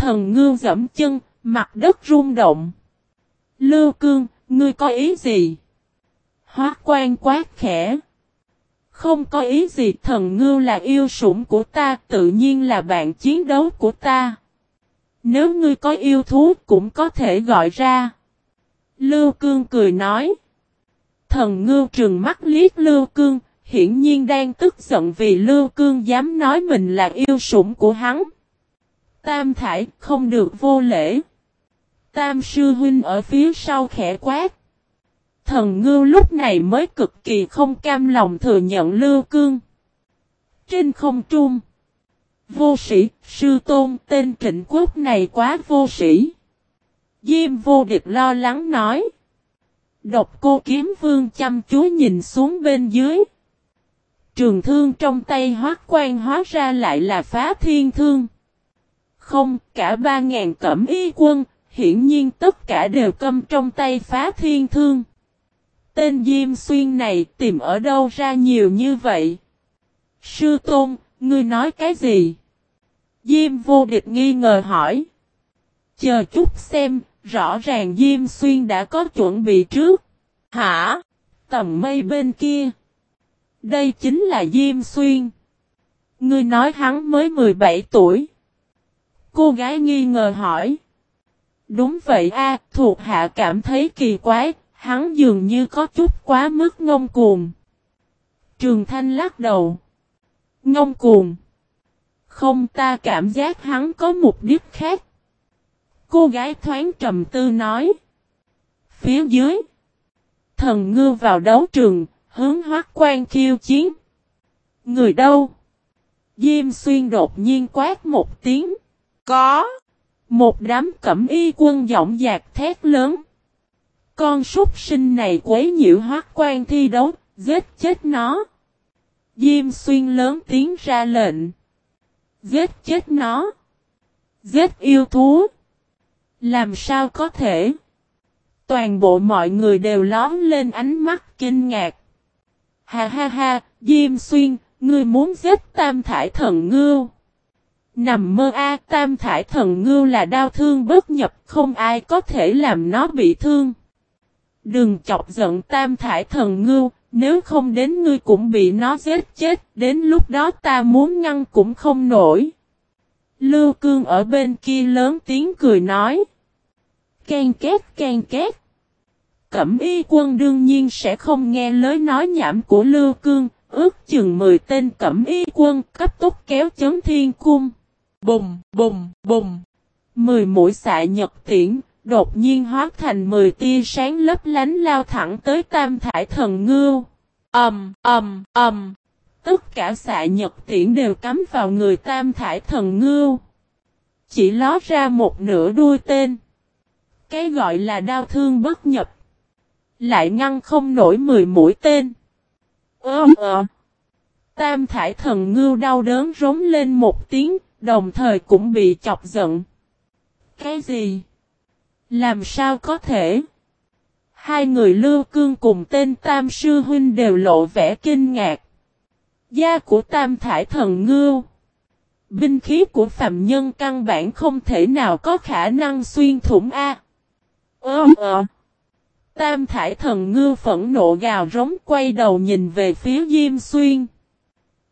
Thần ngưu dẫm chân, mặt đất rung động. Lưu cương, ngươi có ý gì? Hóa quan quát khẽ. Không có ý gì thần ngưu là yêu sủng của ta tự nhiên là bạn chiến đấu của ta. Nếu ngươi có yêu thú cũng có thể gọi ra. Lưu Cương cười nói. Thần ngưu trừng mắt liếc Lưu Cương, hiển nhiên đang tức giận vì Lưu Cương dám nói mình là yêu sủng của hắn. Tam thải không được vô lễ. Tam sư huynh ở phía sau khẽ quát. Thần ngưu lúc này mới cực kỳ không cam lòng thừa nhận Lưu Cương. Trên không trung. Vô sĩ, sư tôn tên trịnh quốc này quá vô sĩ. Diêm vô địch lo lắng nói. Độc cô kiếm vương chăm chú nhìn xuống bên dưới. Trường thương trong tay hoác quan hóa ra lại là phá thiên thương. Không, cả ba ngàn cẩm y quân, hiển nhiên tất cả đều cầm trong tay phá thiên thương. Tên Diêm Xuyên này tìm ở đâu ra nhiều như vậy? Sư Tôn, ngươi nói cái gì? Diêm vô địch nghi ngờ hỏi. Chờ chút xem, rõ ràng Diêm Xuyên đã có chuẩn bị trước. Hả? Tầm mây bên kia. Đây chính là Diêm Xuyên. Ngươi nói hắn mới 17 tuổi. Cô gái nghi ngờ hỏi. Đúng vậy a, thuộc hạ cảm thấy kỳ quái, hắn dường như có chút quá mức ngông cuồng. Trường Thanh lắc đầu. Ngông cuồng. Không ta cảm giác hắn có mục đích khác. Cô gái thoáng trầm tư nói. Phía dưới. Thần ngư vào đấu trường, hướng hoác quan khiêu chiến. Người đâu? Diêm xuyên đột nhiên quát một tiếng. Có. Một đám cẩm y quân giọng dạc thét lớn. Con súc sinh này quấy nhiễu hoác quan thi đấu, giết chết nó. Diêm xuyên lớn tiếng ra lệnh. Giết chết nó. Giết yêu thú. Làm sao có thể? Toàn bộ mọi người đều lón lên ánh mắt kinh ngạc. Ha ha ha, Diêm Xuyên, ngươi muốn giết tam thải thần ngưu. Nằm mơ a tam thải thần ngưu là đau thương bất nhập, không ai có thể làm nó bị thương. Đừng chọc giận tam thải thần ngưu, nếu không đến ngươi cũng bị nó giết chết, đến lúc đó ta muốn ngăn cũng không nổi. Lưu cương ở bên kia lớn tiếng cười nói. Ken két ken két. Cẩm y quân đương nhiên sẽ không nghe lời nói nhảm của Lưu Cương, ước chừng 10 tên cẩm y quân cấp tốc kéo chấn thiên cung. Bùng, bùng, bùng. Mười mũi xạ nhật tiễn, đột nhiên hóa thành 10 tia sáng lấp lánh lao thẳng tới tam thải thần ngưu. Ầm, ầm, ầm. Tất cả xạ nhật tiễn đều cắm vào người tam thải thần ngưu. Chỉ ló ra một nửa đuôi tên. Cái gọi là đau thương bất nhập. Lại ngăn không nổi 10 mũi tên. Ơ ờ. Tam thải thần ngưu đau đớn rống lên một tiếng, đồng thời cũng bị chọc giận. Cái gì? Làm sao có thể? Hai người lưu cương cùng tên Tam Sư Huynh đều lộ vẻ kinh ngạc. Da của Tam Thải Thần Ngưu Binh khí của phạm nhân căn bản không thể nào có khả năng xuyên thủng A. Ơ ờ. Tam thải thần Ngưu phẫn nộ gào rống quay đầu nhìn về phía Diêm Xuyên.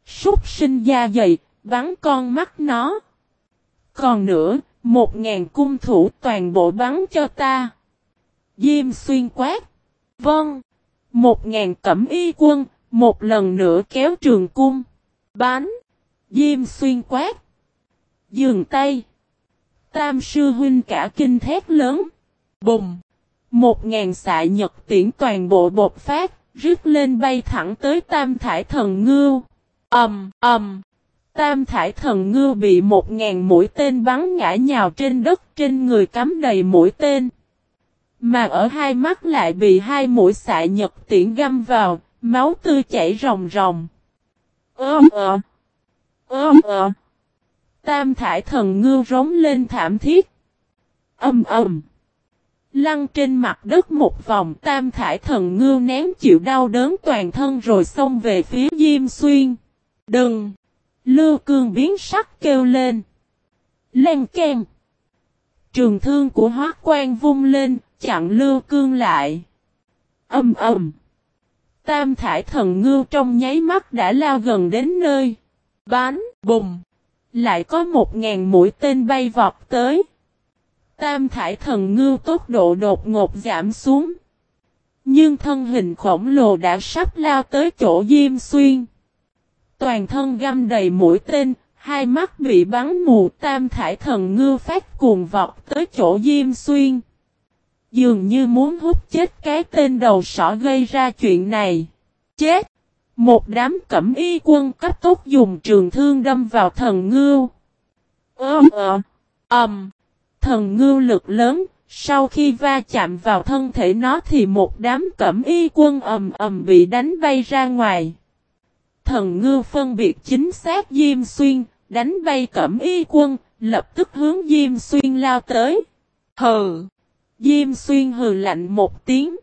Súc sinh da dày, bắn con mắt nó. Còn nữa, một ngàn cung thủ toàn bộ bắn cho ta. Diêm Xuyên quát. Vâng. Một ngàn cẩm y quân, một lần nữa kéo trường cung. Bán. Diêm Xuyên quát. Dường tay. Tam sư huynh cả kinh thét lớn. Bùng. Một ngàn xạ nhật tiễn toàn bộ bột phát, rứt lên bay thẳng tới tam thải thần ngưu. Ẩm, um, ầm. Tam thải thần Ngư bị một ngàn mũi tên bắn ngã nhào trên đất trên người cắm đầy mũi tên. Mà ở hai mắt lại bị hai mũi xạ nhật tiễn găm vào, máu tươi chảy ròng ròng. Ơm ờ. Ơm ờ. Tam thải thần Ngư rống lên thảm thiết. Âm ầm. Lăn trên mặt đất một vòng tam thải thần Ngư nén chịu đau đớn toàn thân rồi xông về phía Diêm Xuyên. Đừng! Lưu cương biến sắc kêu lên. Lên kem. Trường thương của hóa quan vung lên, chặn lưu cương lại. Âm ầm! Tam thải thần ngưu trong nháy mắt đã lao gần đến nơi. Bán, bùng! Lại có một ngàn mũi tên bay vọt tới. Tam thải thần ngưu tốc độ đột ngột giảm xuống. Nhưng thân hình khổng lồ đã sắp lao tới chỗ Diêm Xuyên. Toàn thân găm đầy mũi tên, hai mắt bị bắn mù tam thải thần ngư phát cuồng vọt tới chỗ Diêm Xuyên. Dường như muốn hút chết cái tên đầu sỏ gây ra chuyện này. Chết! Một đám cẩm y quân cấp tốc dùng trường thương đâm vào thần ngưu. Ơ ờ, ầm. Thần ngưu lực lớn, sau khi va chạm vào thân thể nó thì một đám cẩm y quân ầm ầm bị đánh bay ra ngoài. Thần ngư phân biệt chính xác Diêm Xuyên, đánh bay cẩm y quân, lập tức hướng Diêm Xuyên lao tới. Hừ! Diêm Xuyên hừ lạnh một tiếng.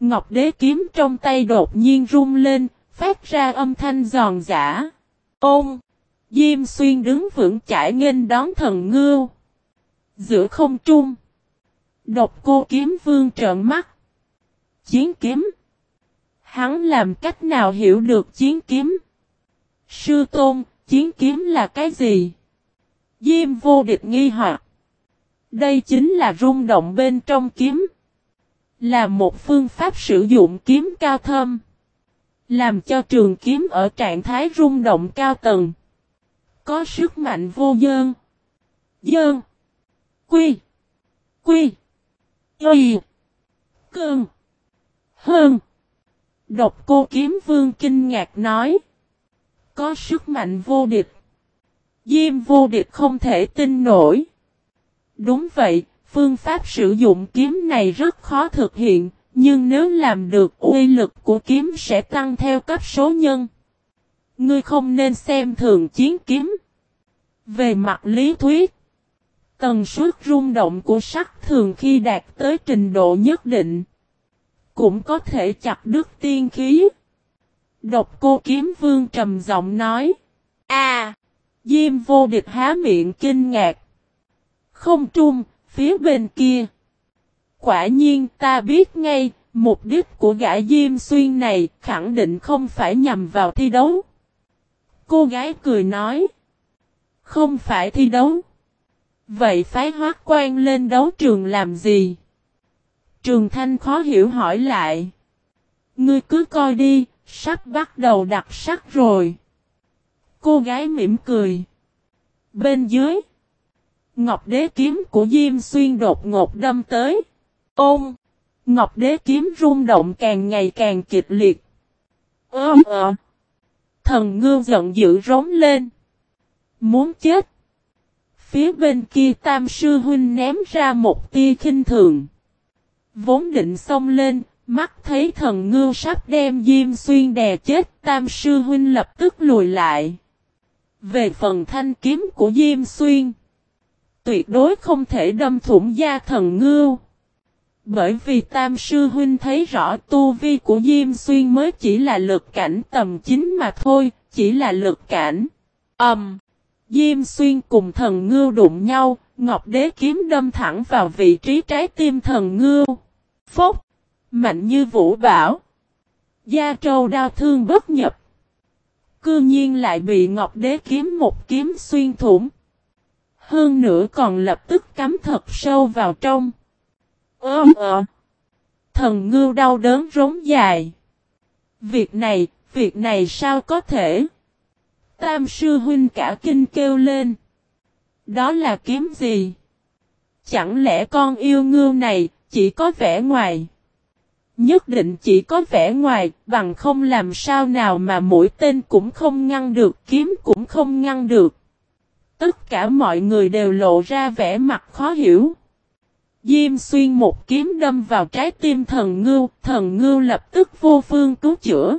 Ngọc đế kiếm trong tay đột nhiên rung lên, phát ra âm thanh giòn giả. Ôm! Diêm Xuyên đứng vững chải nghênh đón thần ngưu. Giữa không trung. Độc cô kiếm vương trợn mắt. Chiến kiếm. Hắn làm cách nào hiểu được chiến kiếm? Sư tôn, chiến kiếm là cái gì? Diêm vô địch nghi hoặc. Đây chính là rung động bên trong kiếm. Là một phương pháp sử dụng kiếm cao thâm. Làm cho trường kiếm ở trạng thái rung động cao tầng. Có sức mạnh vô dơn. Dơn. Quy. Quy. Y. Cơn. Hơn. Độc cô kiếm vương kinh ngạc nói. Có sức mạnh vô địch. Diêm vô địch không thể tin nổi. Đúng vậy, phương pháp sử dụng kiếm này rất khó thực hiện, nhưng nếu làm được uy lực của kiếm sẽ tăng theo cấp số nhân. Ngươi không nên xem thường chiến kiếm. Về mặt lý thuyết, tần suất rung động của sắc thường khi đạt tới trình độ nhất định, cũng có thể chặt đứt tiên khí. Độc cô kiếm vương trầm giọng nói. À! Diêm vô địch há miệng kinh ngạc. Không trung, phía bên kia. Quả nhiên ta biết ngay, mục đích của gã Diêm Xuyên này khẳng định không phải nhằm vào thi đấu. Cô gái cười nói. Không phải thi đấu. Vậy phái hoác quan lên đấu trường làm gì? Trường Thanh khó hiểu hỏi lại. Ngươi cứ coi đi, sắp bắt đầu đặt sắc rồi. Cô gái mỉm cười. Bên dưới. Ngọc đế kiếm của Diêm Xuyên đột ngột đâm tới. Ôm. Ngọc đế kiếm rung động càng ngày càng kịch liệt. Ôm ờ. Thần ngư giận dữ rống lên. Muốn chết. Phía bên kia tam sư huynh ném ra một tia khinh thường. Vốn định xông lên, mắt thấy thần ngưu sắp đem Diêm Xuyên đè chết, tam sư huynh lập tức lùi lại. Về phần thanh kiếm của Diêm Xuyên, tuyệt đối không thể đâm thủng da thần ngưu. Bởi vì Tam Sư Huynh thấy rõ tu vi của Diêm Xuyên mới chỉ là lực cảnh tầm chính mà thôi, chỉ là lực cảnh. Âm! Um, Diêm Xuyên cùng thần ngưu đụng nhau, Ngọc Đế kiếm đâm thẳng vào vị trí trái tim thần ngưu. Phốc! Mạnh như vũ bảo. Gia trâu đau thương bất nhập. Cư nhiên lại bị Ngọc Đế kiếm một kiếm xuyên thủng. Hơn nữa còn lập tức cắm thật sâu vào trong. Ơ ờ. Thần ngưu đau đớn rống dài. Việc này, việc này sao có thể? Tam sư huynh cả kinh kêu lên. Đó là kiếm gì? Chẳng lẽ con yêu ngưu này chỉ có vẻ ngoài? Nhất định chỉ có vẻ ngoài, bằng không làm sao nào mà mũi tên cũng không ngăn được, kiếm cũng không ngăn được. Tất cả mọi người đều lộ ra vẻ mặt khó hiểu. Diêm xuyên một kiếm đâm vào trái tim thần ngưu, thần ngưu lập tức vô phương cứu chữa.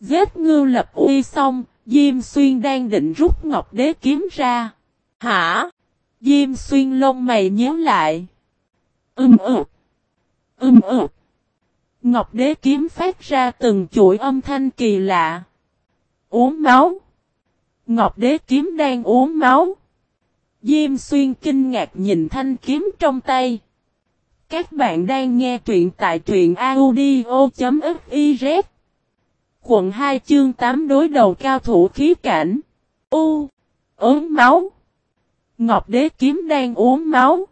Giết ngưu lập uy xong, Diêm xuyên đang định rút ngọc đế kiếm ra. Hả? Diêm xuyên lông mày nhớ lại. Ưm ực. Ưm ực. Ngọc đế kiếm phát ra từng chuỗi âm thanh kỳ lạ. Uống máu. Ngọc đế kiếm đang uống máu. Diêm xuyên kinh ngạc nhìn thanh kiếm trong tay. Các bạn đang nghe truyện tại truyện audio.fiz. Quận 2 chương 8 đối đầu cao thủ khí cảnh. U. Uống máu. Ngọc đế kiếm đang uống máu.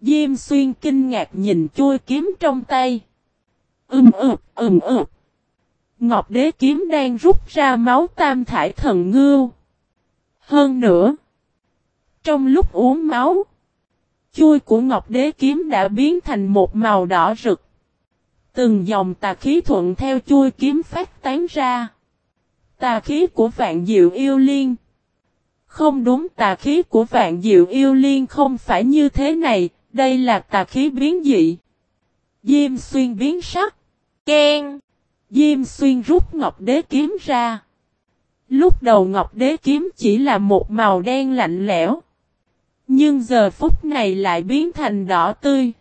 Diêm xuyên kinh ngạc nhìn chui kiếm trong tay. Ưm ưm ưm ưm. Ngọc đế kiếm đang rút ra máu tam thải thần ngưu. Hơn nữa. Trong lúc uống máu. Chui của Ngọc đế kiếm đã biến thành một màu đỏ rực. Từng dòng tà khí thuận theo chui kiếm phát tán ra. Tà khí của vạn diệu yêu liên. Không đúng tà khí của vạn diệu yêu liên không phải như thế này, đây là tà khí biến dị. Diêm xuyên biến sắc. Ken. Diêm xuyên rút ngọc đế kiếm ra. Lúc đầu ngọc đế kiếm chỉ là một màu đen lạnh lẽo. Nhưng giờ phút này lại biến thành đỏ tươi.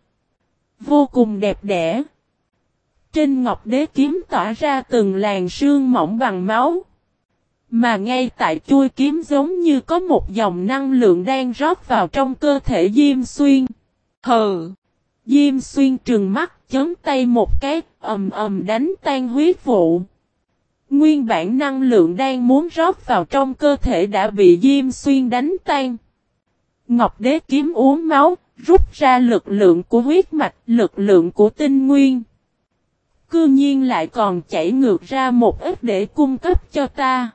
Vô cùng đẹp đẽ. Trên ngọc đế kiếm tỏa ra từng làn sương mỏng bằng máu. Mà ngay tại chui kiếm giống như có một dòng năng lượng đang rót vào trong cơ thể Diêm Xuyên. Hừ! Diêm Xuyên trừng mắt chấn tay một cái, ầm ầm đánh tan huyết vụ. Nguyên bản năng lượng đang muốn rót vào trong cơ thể đã bị Diêm Xuyên đánh tan. Ngọc Đế kiếm uống máu, rút ra lực lượng của huyết mạch, lực lượng của tinh nguyên. Cư nhiên lại còn chảy ngược ra một ít để cung cấp cho ta.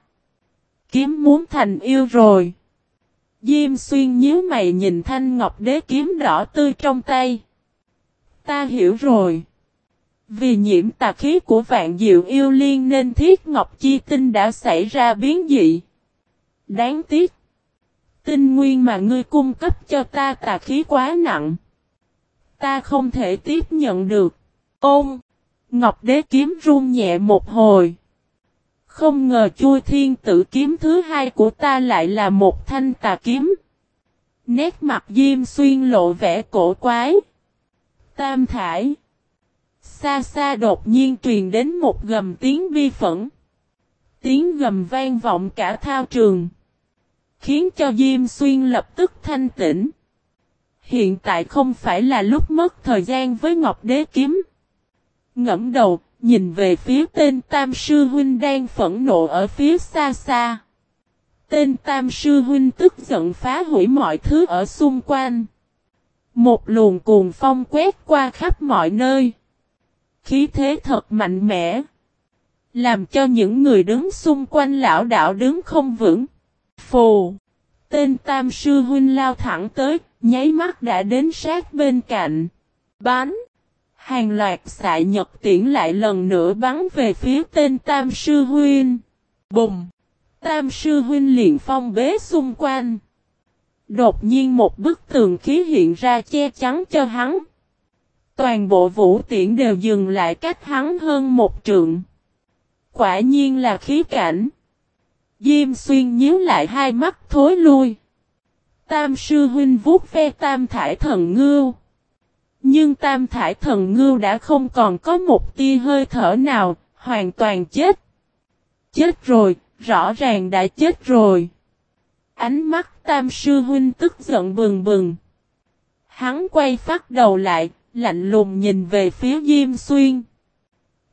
Kiếm muốn thành yêu rồi. Diêm xuyên nhíu mày nhìn thanh ngọc đế kiếm đỏ tươi trong tay. Ta hiểu rồi. Vì nhiễm tà khí của vạn diệu yêu liên nên thiết ngọc chi tinh đã xảy ra biến dị. Đáng tiếc. Tinh nguyên mà ngươi cung cấp cho ta tà khí quá nặng. Ta không thể tiếp nhận được. Ôm. Ngọc đế kiếm run nhẹ một hồi. Không ngờ chui thiên tử kiếm thứ hai của ta lại là một thanh tà kiếm. Nét mặt Diêm Xuyên lộ vẻ cổ quái. Tam thải. Xa xa đột nhiên truyền đến một gầm tiếng vi phẫn. Tiếng gầm vang vọng cả thao trường. Khiến cho Diêm Xuyên lập tức thanh tĩnh. Hiện tại không phải là lúc mất thời gian với Ngọc Đế Kiếm. Ngẫm đầu, nhìn về phía tên Tam Sư Huynh đang phẫn nộ ở phía xa xa. Tên Tam Sư Huynh tức giận phá hủy mọi thứ ở xung quanh. Một luồng cuồng phong quét qua khắp mọi nơi. Khí thế thật mạnh mẽ. Làm cho những người đứng xung quanh lão đạo đứng không vững. Phù. Tên Tam Sư Huynh lao thẳng tới, nháy mắt đã đến sát bên cạnh. Bán. Hàng loạt xạ nhật tiễn lại lần nữa bắn về phía tên Tam Sư Huynh. Bùng! Tam Sư Huynh liền phong bế xung quanh. Đột nhiên một bức tường khí hiện ra che chắn cho hắn. Toàn bộ vũ tiễn đều dừng lại cách hắn hơn một trượng. Quả nhiên là khí cảnh. Diêm xuyên nhíu lại hai mắt thối lui. Tam sư huynh vuốt ve tam thải thần ngưu. Nhưng tam thải thần ngưu đã không còn có một tia hơi thở nào, hoàn toàn chết. Chết rồi, rõ ràng đã chết rồi. Ánh mắt tam sư huynh tức giận bừng bừng. Hắn quay phát đầu lại, lạnh lùng nhìn về phía Diêm Xuyên.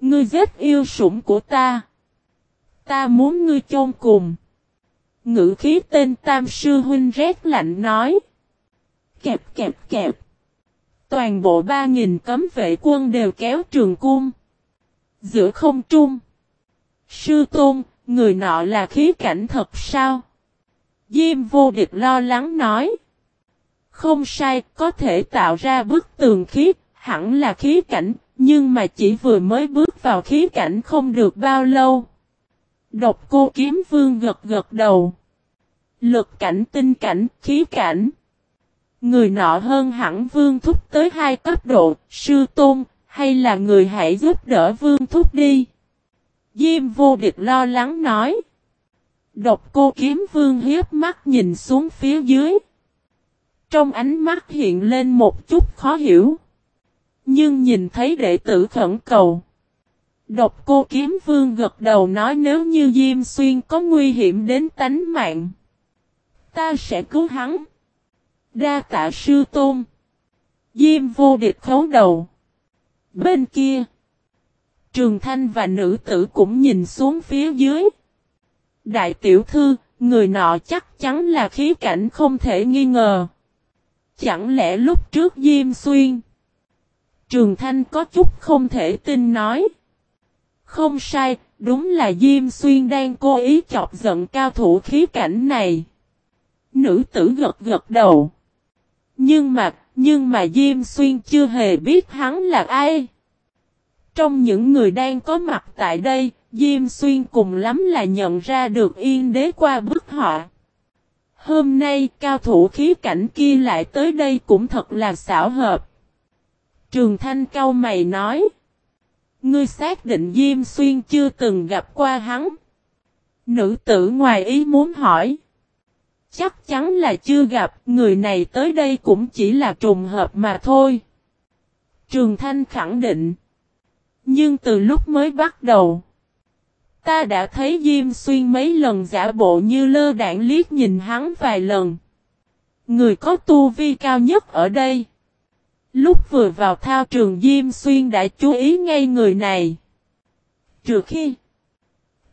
Ngươi giết yêu sủng của ta. Ta muốn ngươi chôn cùng. Ngữ khí tên tam sư huynh rét lạnh nói. Kẹp kẹp kẹp. Toàn bộ ba nghìn cấm vệ quân đều kéo trường cung. Giữa không trung. Sư tôn, người nọ là khí cảnh thật sao? Diêm vô địch lo lắng nói. Không sai, có thể tạo ra bức tường khí, hẳn là khí cảnh, nhưng mà chỉ vừa mới bước vào khí cảnh không được bao lâu. Độc cô kiếm vương gật gật đầu. Lực cảnh tinh cảnh, khí cảnh. Người nọ hơn hẳn vương thúc tới hai cấp độ, sư tôn, hay là người hãy giúp đỡ vương thúc đi. Diêm vô địch lo lắng nói. Độc cô kiếm vương hiếp mắt nhìn xuống phía dưới. Trong ánh mắt hiện lên một chút khó hiểu. Nhưng nhìn thấy đệ tử khẩn cầu. Độc cô kiếm vương gật đầu nói nếu như Diêm Xuyên có nguy hiểm đến tánh mạng. Ta sẽ cứu hắn. Đa tạ sư tôn. Diêm vô địch khấu đầu. Bên kia. Trường Thanh và nữ tử cũng nhìn xuống phía dưới. Đại tiểu thư, người nọ chắc chắn là khí cảnh không thể nghi ngờ. Chẳng lẽ lúc trước Diêm Xuyên. Trường Thanh có chút không thể tin nói. Không sai, đúng là Diêm Xuyên đang cố ý chọc giận cao thủ khí cảnh này. Nữ tử gật gật đầu. Nhưng mà, nhưng mà Diêm Xuyên chưa hề biết hắn là ai. Trong những người đang có mặt tại đây, Diêm Xuyên cùng lắm là nhận ra được yên đế qua bức họ. Hôm nay cao thủ khí cảnh kia lại tới đây cũng thật là xảo hợp. Trường Thanh cao mày nói. Ngươi xác định Diêm Xuyên chưa từng gặp qua hắn. Nữ tử ngoài ý muốn hỏi. Chắc chắn là chưa gặp, người này tới đây cũng chỉ là trùng hợp mà thôi. Trường Thanh khẳng định. Nhưng từ lúc mới bắt đầu, ta đã thấy Diêm Xuyên mấy lần giả bộ như lơ đảng liếc nhìn hắn vài lần. Người có tu vi cao nhất ở đây. Lúc vừa vào thao trường Diêm Xuyên đã chú ý ngay người này. Trừ khi...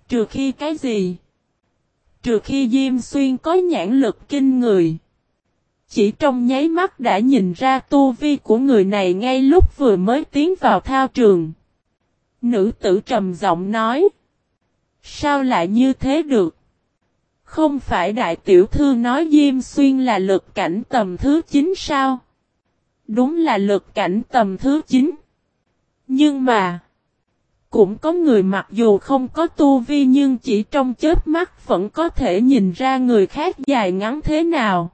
Trừ khi cái gì? Trừ khi Diêm Xuyên có nhãn lực kinh người. Chỉ trong nháy mắt đã nhìn ra tu vi của người này ngay lúc vừa mới tiến vào thao trường. Nữ tử trầm giọng nói. Sao lại như thế được? Không phải đại tiểu thư nói Diêm Xuyên là lực cảnh tầm thứ 9 sao? Đúng là lực cảnh tầm thứ 9. Nhưng mà, cũng có người mặc dù không có tu vi nhưng chỉ trong chết mắt vẫn có thể nhìn ra người khác dài ngắn thế nào.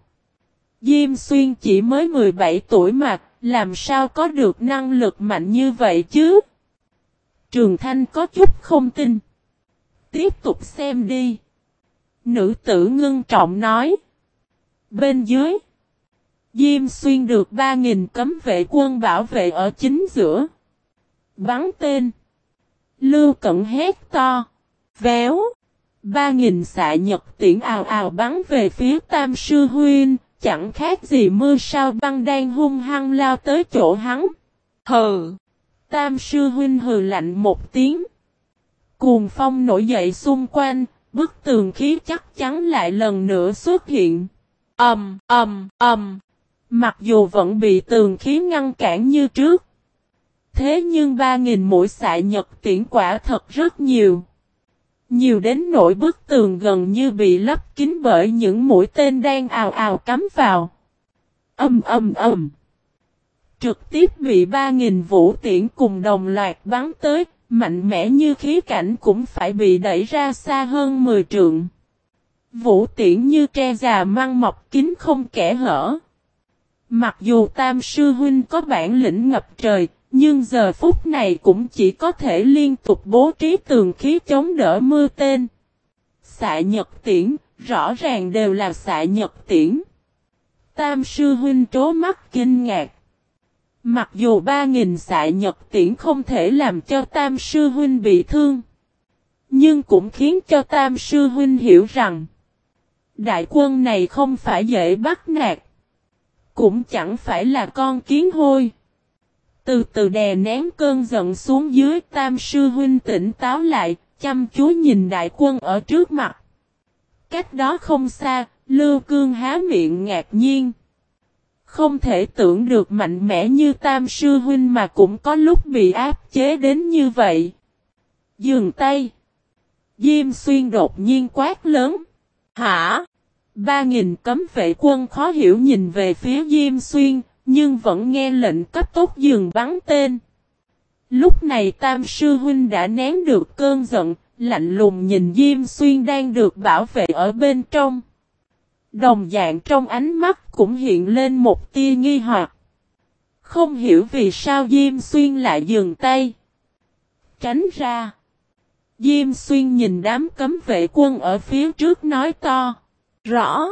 Diêm Xuyên chỉ mới 17 tuổi mà, làm sao có được năng lực mạnh như vậy chứ? Trường Thanh có chút không tin. Tiếp tục xem đi. Nữ tử ngưng trọng nói. Bên dưới. Diêm xuyên được 3.000 cấm vệ quân bảo vệ ở chính giữa. Bắn tên. Lưu cẩn hét to. Véo. ba nghìn xạ nhật tiễn ào ào bắn về phía Tam Sư Huyên, chẳng khác gì mưa sao băng đang hung hăng lao tới chỗ hắn. Hừ! Tam Sư Huynh hừ lạnh một tiếng. Cuồng phong nổi dậy xung quanh, bức tường khí chắc chắn lại lần nữa xuất hiện. Ầm, ầm, ầm. Mặc dù vẫn bị tường khí ngăn cản như trước. Thế nhưng 3.000 mũi xạ nhật tiễn quả thật rất nhiều. Nhiều đến nỗi bức tường gần như bị lấp kín bởi những mũi tên đang ào ào cắm vào. Âm âm âm. Trực tiếp bị 3.000 vũ tiễn cùng đồng loạt bắn tới, mạnh mẽ như khí cảnh cũng phải bị đẩy ra xa hơn 10 trượng. Vũ tiễn như tre già măng mọc kín không kẻ hở. Mặc dù Tam Sư Huynh có bản lĩnh ngập trời, nhưng giờ phút này cũng chỉ có thể liên tục bố trí tường khí chống đỡ mưa tên. Xạ nhật tiễn, rõ ràng đều là xạ nhật tiễn. Tam sư huynh trố mắt kinh ngạc. Mặc dù ba nghìn xạ nhật tiễn không thể làm cho tam sư huynh bị thương. Nhưng cũng khiến cho tam sư huynh hiểu rằng. Đại quân này không phải dễ bắt nạt. Cũng chẳng phải là con kiến hôi. Từ từ đè nén cơn giận xuống dưới tam sư huynh tỉnh táo lại, chăm chú nhìn đại quân ở trước mặt. Cách đó không xa, Lưu Cương há miệng ngạc nhiên. Không thể tưởng được mạnh mẽ như tam sư huynh mà cũng có lúc bị áp chế đến như vậy. Dừng tay. Diêm xuyên đột nhiên quát lớn. Hả? Ba nghìn cấm vệ quân khó hiểu nhìn về phía Diêm xuyên, nhưng vẫn nghe lệnh cấp tốt dừng bắn tên. Lúc này Tam Sư Huynh đã nén được cơn giận, lạnh lùng nhìn Diêm Xuyên đang được bảo vệ ở bên trong. Đồng dạng trong ánh mắt cũng hiện lên một tia nghi hoặc. Không hiểu vì sao Diêm Xuyên lại dừng tay. Tránh ra. Diêm Xuyên nhìn đám cấm vệ quân ở phía trước nói to. Rõ.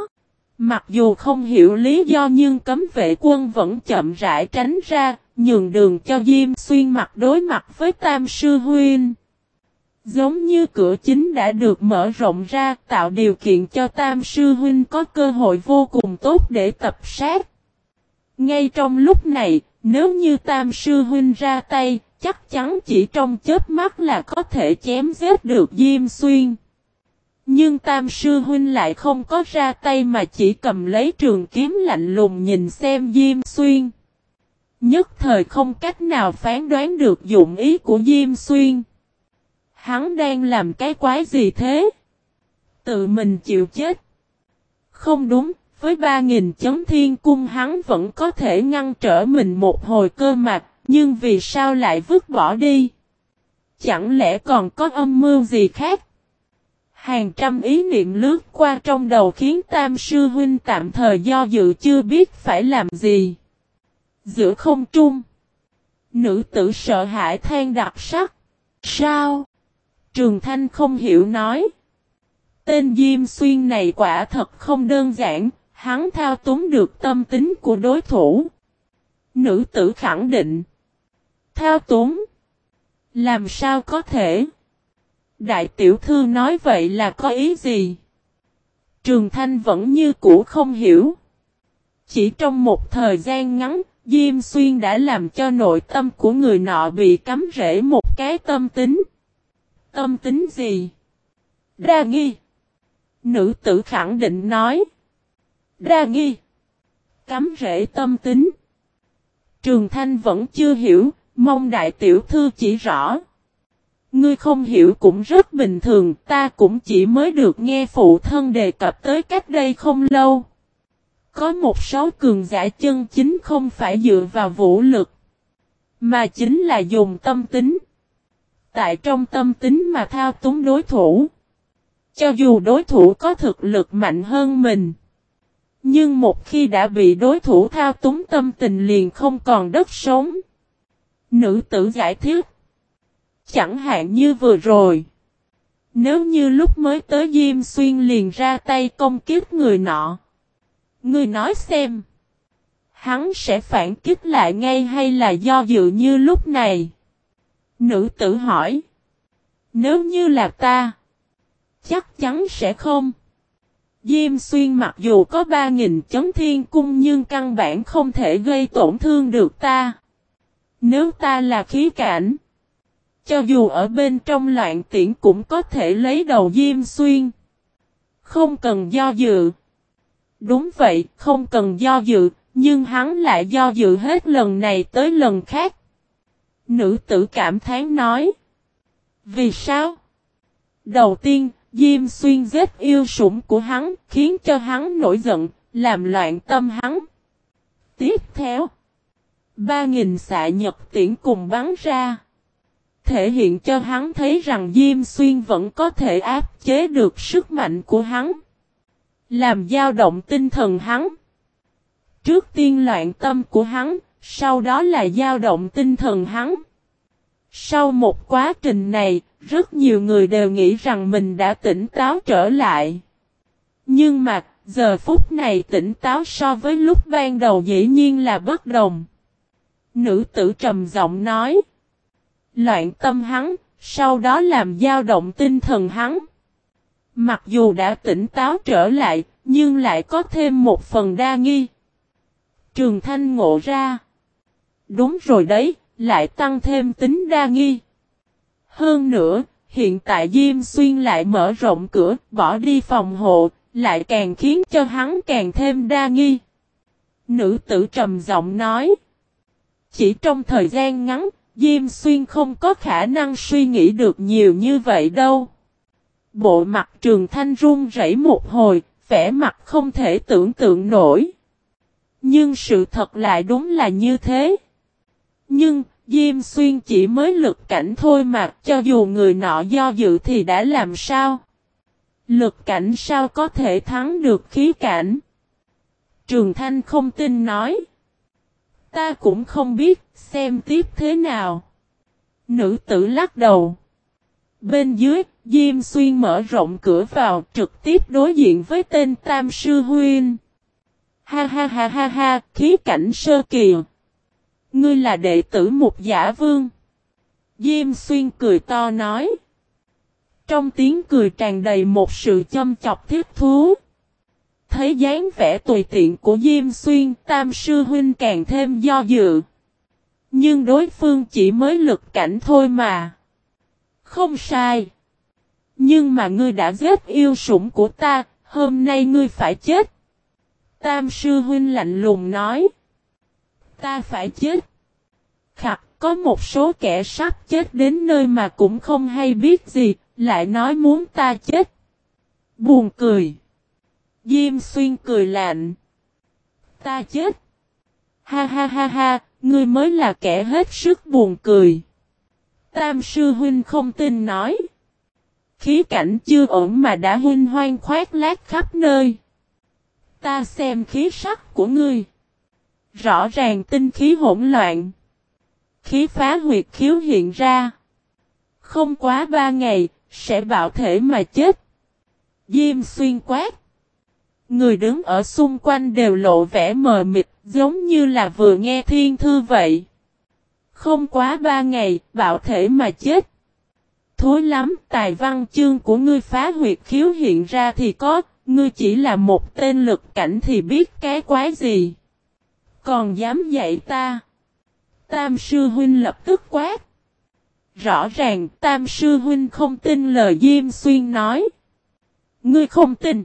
Mặc dù không hiểu lý do nhưng cấm vệ quân vẫn chậm rãi tránh ra, nhường đường cho Diêm Xuyên mặt đối mặt với Tam Sư Huynh. Giống như cửa chính đã được mở rộng ra tạo điều kiện cho Tam Sư Huynh có cơ hội vô cùng tốt để tập sát. Ngay trong lúc này, nếu như Tam Sư Huynh ra tay, chắc chắn chỉ trong chết mắt là có thể chém giết được Diêm Xuyên. Nhưng Tam Sư Huynh lại không có ra tay mà chỉ cầm lấy trường kiếm lạnh lùng nhìn xem Diêm Xuyên. Nhất thời không cách nào phán đoán được dụng ý của Diêm Xuyên. Hắn đang làm cái quái gì thế? Tự mình chịu chết. Không đúng, với ba nghìn chấm thiên cung hắn vẫn có thể ngăn trở mình một hồi cơ mặt, nhưng vì sao lại vứt bỏ đi? Chẳng lẽ còn có âm mưu gì khác? Hàng trăm ý niệm lướt qua trong đầu khiến Tam Sư Huynh tạm thời do dự chưa biết phải làm gì. Giữa không trung. Nữ tử sợ hãi than đặc sắc. Sao? Trường Thanh không hiểu nói. Tên Diêm Xuyên này quả thật không đơn giản, hắn thao túng được tâm tính của đối thủ. Nữ tử khẳng định. Thao túng? Làm sao có thể? Đại tiểu thư nói vậy là có ý gì? Trường Thanh vẫn như cũ không hiểu. Chỉ trong một thời gian ngắn, Diêm Xuyên đã làm cho nội tâm của người nọ bị cắm rễ một cái tâm tính. Tâm tính gì? Đa nghi. Nữ tử khẳng định nói. Đa nghi. Cắm rễ tâm tính. Trường Thanh vẫn chưa hiểu, mong đại tiểu thư chỉ rõ. Ngươi không hiểu cũng rất bình thường, ta cũng chỉ mới được nghe phụ thân đề cập tới cách đây không lâu. Có một số cường giả chân chính không phải dựa vào vũ lực, mà chính là dùng tâm tính. Tại trong tâm tính mà thao túng đối thủ. Cho dù đối thủ có thực lực mạnh hơn mình. Nhưng một khi đã bị đối thủ thao túng tâm tình liền không còn đất sống. Nữ tử giải thích. Chẳng hạn như vừa rồi. Nếu như lúc mới tới Diêm Xuyên liền ra tay công kiếp người nọ. người nói xem. Hắn sẽ phản kích lại ngay hay là do dự như lúc này? Nữ tử hỏi. Nếu như là ta. Chắc chắn sẽ không. Diêm xuyên mặc dù có 3.000 chấm thiên cung nhưng căn bản không thể gây tổn thương được ta. Nếu ta là khí cảnh. Cho dù ở bên trong loạn tiễn cũng có thể lấy đầu Diêm xuyên. Không cần do dự. Đúng vậy, không cần do dự, nhưng hắn lại do dự hết lần này tới lần khác. Nữ tử cảm thán nói. Vì sao? Đầu tiên, Diêm Xuyên giết yêu sủng của hắn, khiến cho hắn nổi giận, làm loạn tâm hắn. Tiếp theo, ba nghìn xạ nhật tiễn cùng bắn ra. Thể hiện cho hắn thấy rằng Diêm Xuyên vẫn có thể áp chế được sức mạnh của hắn. Làm dao động tinh thần hắn. Trước tiên loạn tâm của hắn, sau đó là dao động tinh thần hắn. Sau một quá trình này, rất nhiều người đều nghĩ rằng mình đã tỉnh táo trở lại. Nhưng mà, giờ phút này tỉnh táo so với lúc ban đầu dĩ nhiên là bất đồng. Nữ tử trầm giọng nói. Loạn tâm hắn, sau đó làm dao động tinh thần hắn. Mặc dù đã tỉnh táo trở lại, nhưng lại có thêm một phần đa nghi. Trường Thanh ngộ ra. Đúng rồi đấy, lại tăng thêm tính đa nghi. Hơn nữa, hiện tại Diêm Xuyên lại mở rộng cửa, bỏ đi phòng hộ, lại càng khiến cho hắn càng thêm đa nghi. Nữ tử trầm giọng nói. Chỉ trong thời gian ngắn, Diêm Xuyên không có khả năng suy nghĩ được nhiều như vậy đâu. Bộ mặt trường thanh run rẩy một hồi, vẻ mặt không thể tưởng tượng nổi. Nhưng sự thật lại đúng là như thế. Nhưng, Diêm Xuyên chỉ mới lực cảnh thôi mà, cho dù người nọ do dự thì đã làm sao? Lực cảnh sao có thể thắng được khí cảnh? Trường Thanh không tin nói. Ta cũng không biết, xem tiếp thế nào. Nữ tử lắc đầu. Bên dưới, Diêm Xuyên mở rộng cửa vào, trực tiếp đối diện với tên Tam Sư huyên. Ha ha ha ha ha, khí cảnh sơ kỳ. Ngươi là đệ tử một giả vương. Diêm xuyên cười to nói. Trong tiếng cười tràn đầy một sự châm chọc thiết thú. Thấy dáng vẻ tùy tiện của Diêm Xuyên, Tam Sư Huynh càng thêm do dự. Nhưng đối phương chỉ mới lực cảnh thôi mà. Không sai. Nhưng mà ngươi đã giết yêu sủng của ta, hôm nay ngươi phải chết. Tam sư huynh lạnh lùng nói. Ta phải chết. Khặt, có một số kẻ sắp chết đến nơi mà cũng không hay biết gì, lại nói muốn ta chết. Buồn cười. Diêm xuyên cười lạnh. Ta chết. Ha ha ha ha, ngươi mới là kẻ hết sức buồn cười. Tam sư huynh không tin nói. Khí cảnh chưa ổn mà đã huynh hoang khoát lát khắp nơi. Ta xem khí sắc của ngươi. Rõ ràng tinh khí hỗn loạn. Khí phá huyệt khiếu hiện ra. Không quá ba ngày, sẽ bạo thể mà chết. Diêm xuyên quát. Người đứng ở xung quanh đều lộ vẻ mờ mịt, giống như là vừa nghe thiên thư vậy. Không quá ba ngày, bạo thể mà chết. Thối lắm, tài văn chương của ngươi phá huyệt khiếu hiện ra thì có, Ngươi chỉ là một tên lực cảnh thì biết cái quái gì. Còn dám dạy ta. Tam sư huynh lập tức quát. Rõ ràng tam sư huynh không tin lời Diêm Xuyên nói. Ngươi không tin.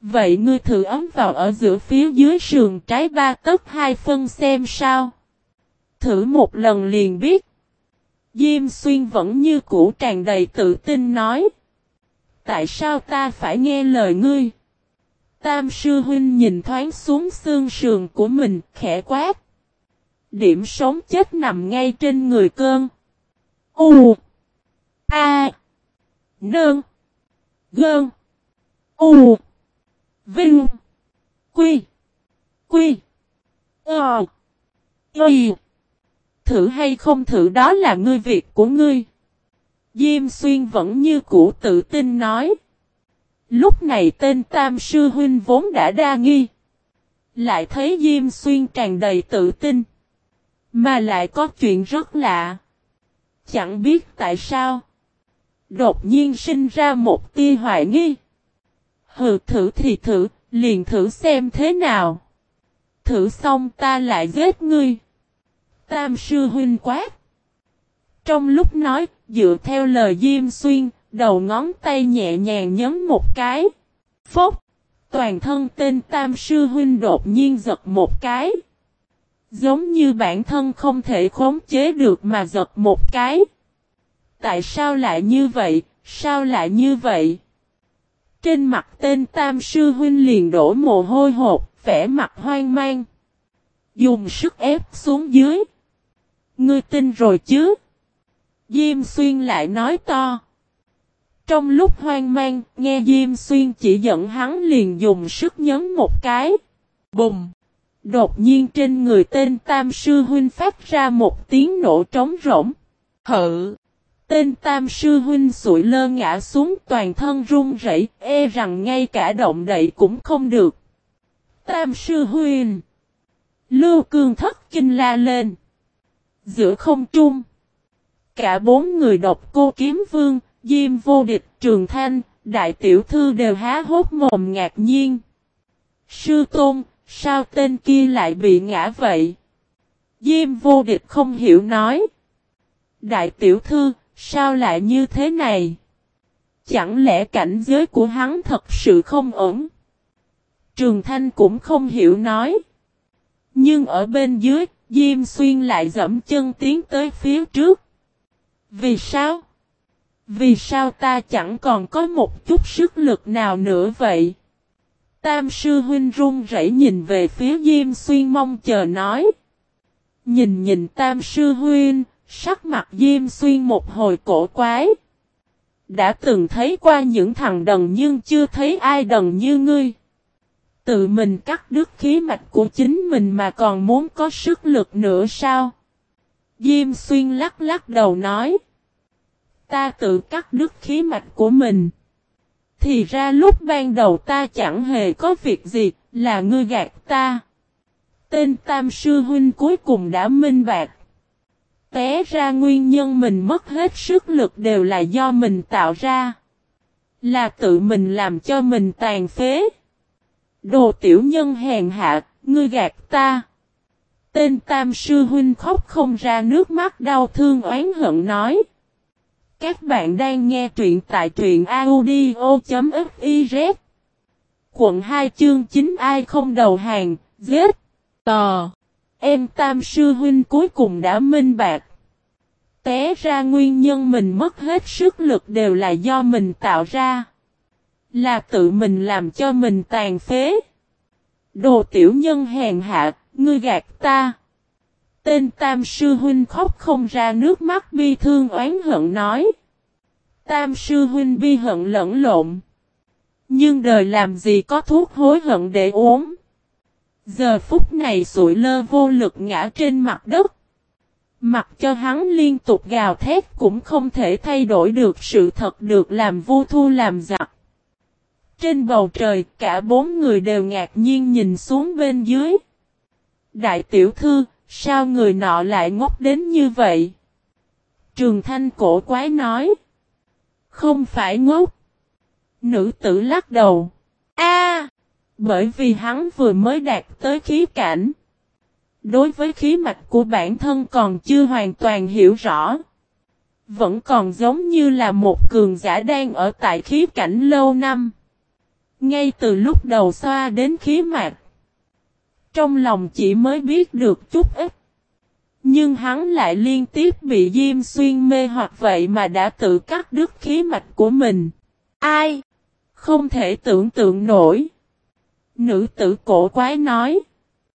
Vậy ngươi thử ấm vào ở giữa phía dưới sườn trái ba tấc hai phân xem sao. Thử một lần liền biết. Diêm Xuyên vẫn như cũ tràn đầy tự tin nói tại sao ta phải nghe lời ngươi? Tam sư huynh nhìn thoáng xuống xương sườn của mình, khẽ quát. Điểm sống chết nằm ngay trên người cơn. U. A. Nương. Gơn. U. Vinh. Quy. Quy. Ờ. Y. Thử hay không thử đó là ngươi việc của ngươi. Diêm xuyên vẫn như cũ tự tin nói. Lúc này tên Tam Sư Huynh vốn đã đa nghi. Lại thấy Diêm Xuyên tràn đầy tự tin. Mà lại có chuyện rất lạ. Chẳng biết tại sao. Đột nhiên sinh ra một tia hoài nghi. Hừ thử thì thử, liền thử xem thế nào. Thử xong ta lại giết ngươi. Tam sư huynh quát. Trong lúc nói, dựa theo lời Diêm Xuyên, đầu ngón tay nhẹ nhàng nhấn một cái. Phốc! Toàn thân tên Tam Sư Huynh đột nhiên giật một cái. Giống như bản thân không thể khống chế được mà giật một cái. Tại sao lại như vậy? Sao lại như vậy? Trên mặt tên Tam Sư Huynh liền đổ mồ hôi hột, vẻ mặt hoang mang. Dùng sức ép xuống dưới. Ngươi tin rồi chứ? Diêm Xuyên lại nói to. Trong lúc hoang mang, nghe Diêm Xuyên chỉ dẫn hắn liền dùng sức nhấn một cái. Bùng! Đột nhiên trên người tên Tam Sư Huynh phát ra một tiếng nổ trống rỗng. Hự! Tên Tam Sư Huynh sụi lơ ngã xuống toàn thân run rẩy, e rằng ngay cả động đậy cũng không được. Tam Sư Huynh! Lưu Cương thất kinh la lên. Giữa không trung. Cả bốn người độc cô kiếm vương, Diêm vô địch, trường thanh, đại tiểu thư đều há hốt mồm ngạc nhiên. Sư tôn, sao tên kia lại bị ngã vậy? Diêm vô địch không hiểu nói. Đại tiểu thư, sao lại như thế này? Chẳng lẽ cảnh giới của hắn thật sự không ổn? Trường Thanh cũng không hiểu nói. Nhưng ở bên dưới, Diêm Xuyên lại dẫm chân tiến tới phía trước. Vì sao? Vì sao ta chẳng còn có một chút sức lực nào nữa vậy? Tam sư huynh run rẩy nhìn về phía Diêm Xuyên mong chờ nói. Nhìn nhìn Tam sư huynh, sắc mặt Diêm Xuyên một hồi cổ quái. Đã từng thấy qua những thằng đần nhưng chưa thấy ai đần như ngươi. Tự mình cắt đứt khí mạch của chính mình mà còn muốn có sức lực nữa sao? Diêm Xuyên lắc lắc đầu nói. Ta tự cắt đứt khí mạch của mình. Thì ra lúc ban đầu ta chẳng hề có việc gì, là ngươi gạt ta. Tên Tam Sư Huynh cuối cùng đã minh bạc. Té ra nguyên nhân mình mất hết sức lực đều là do mình tạo ra. Là tự mình làm cho mình tàn phế. Đồ tiểu nhân hèn hạ, ngươi gạt ta. Tên Tam Sư Huynh khóc không ra nước mắt đau thương oán hận nói. Các bạn đang nghe truyện tại truyện audio.fiz Quận 2 chương 9 ai không đầu hàng, giết, tò. Em Tam Sư Huynh cuối cùng đã minh bạc. Té ra nguyên nhân mình mất hết sức lực đều là do mình tạo ra. Là tự mình làm cho mình tàn phế. Đồ tiểu nhân hèn hạ, ngươi gạt ta. Tên Tam Sư Huynh khóc không ra nước mắt bi thương oán hận nói. Tam Sư Huynh bi hận lẫn lộn. Nhưng đời làm gì có thuốc hối hận để uống. Giờ phút này sụi lơ vô lực ngã trên mặt đất. Mặc cho hắn liên tục gào thét cũng không thể thay đổi được sự thật được làm vô thu làm giặc. Trên bầu trời cả bốn người đều ngạc nhiên nhìn xuống bên dưới. Đại tiểu thư, sao người nọ lại ngốc đến như vậy? Trường thanh cổ quái nói. Không phải ngốc. Nữ tử lắc đầu. A, bởi vì hắn vừa mới đạt tới khí cảnh. Đối với khí mạch của bản thân còn chưa hoàn toàn hiểu rõ. Vẫn còn giống như là một cường giả đang ở tại khí cảnh lâu năm. Ngay từ lúc đầu xoa đến khí mạch. Trong lòng chỉ mới biết được chút ít. Nhưng hắn lại liên tiếp bị Diêm Xuyên mê hoặc vậy mà đã tự cắt đứt khí mạch của mình. Ai? Không thể tưởng tượng nổi. Nữ tử cổ quái nói.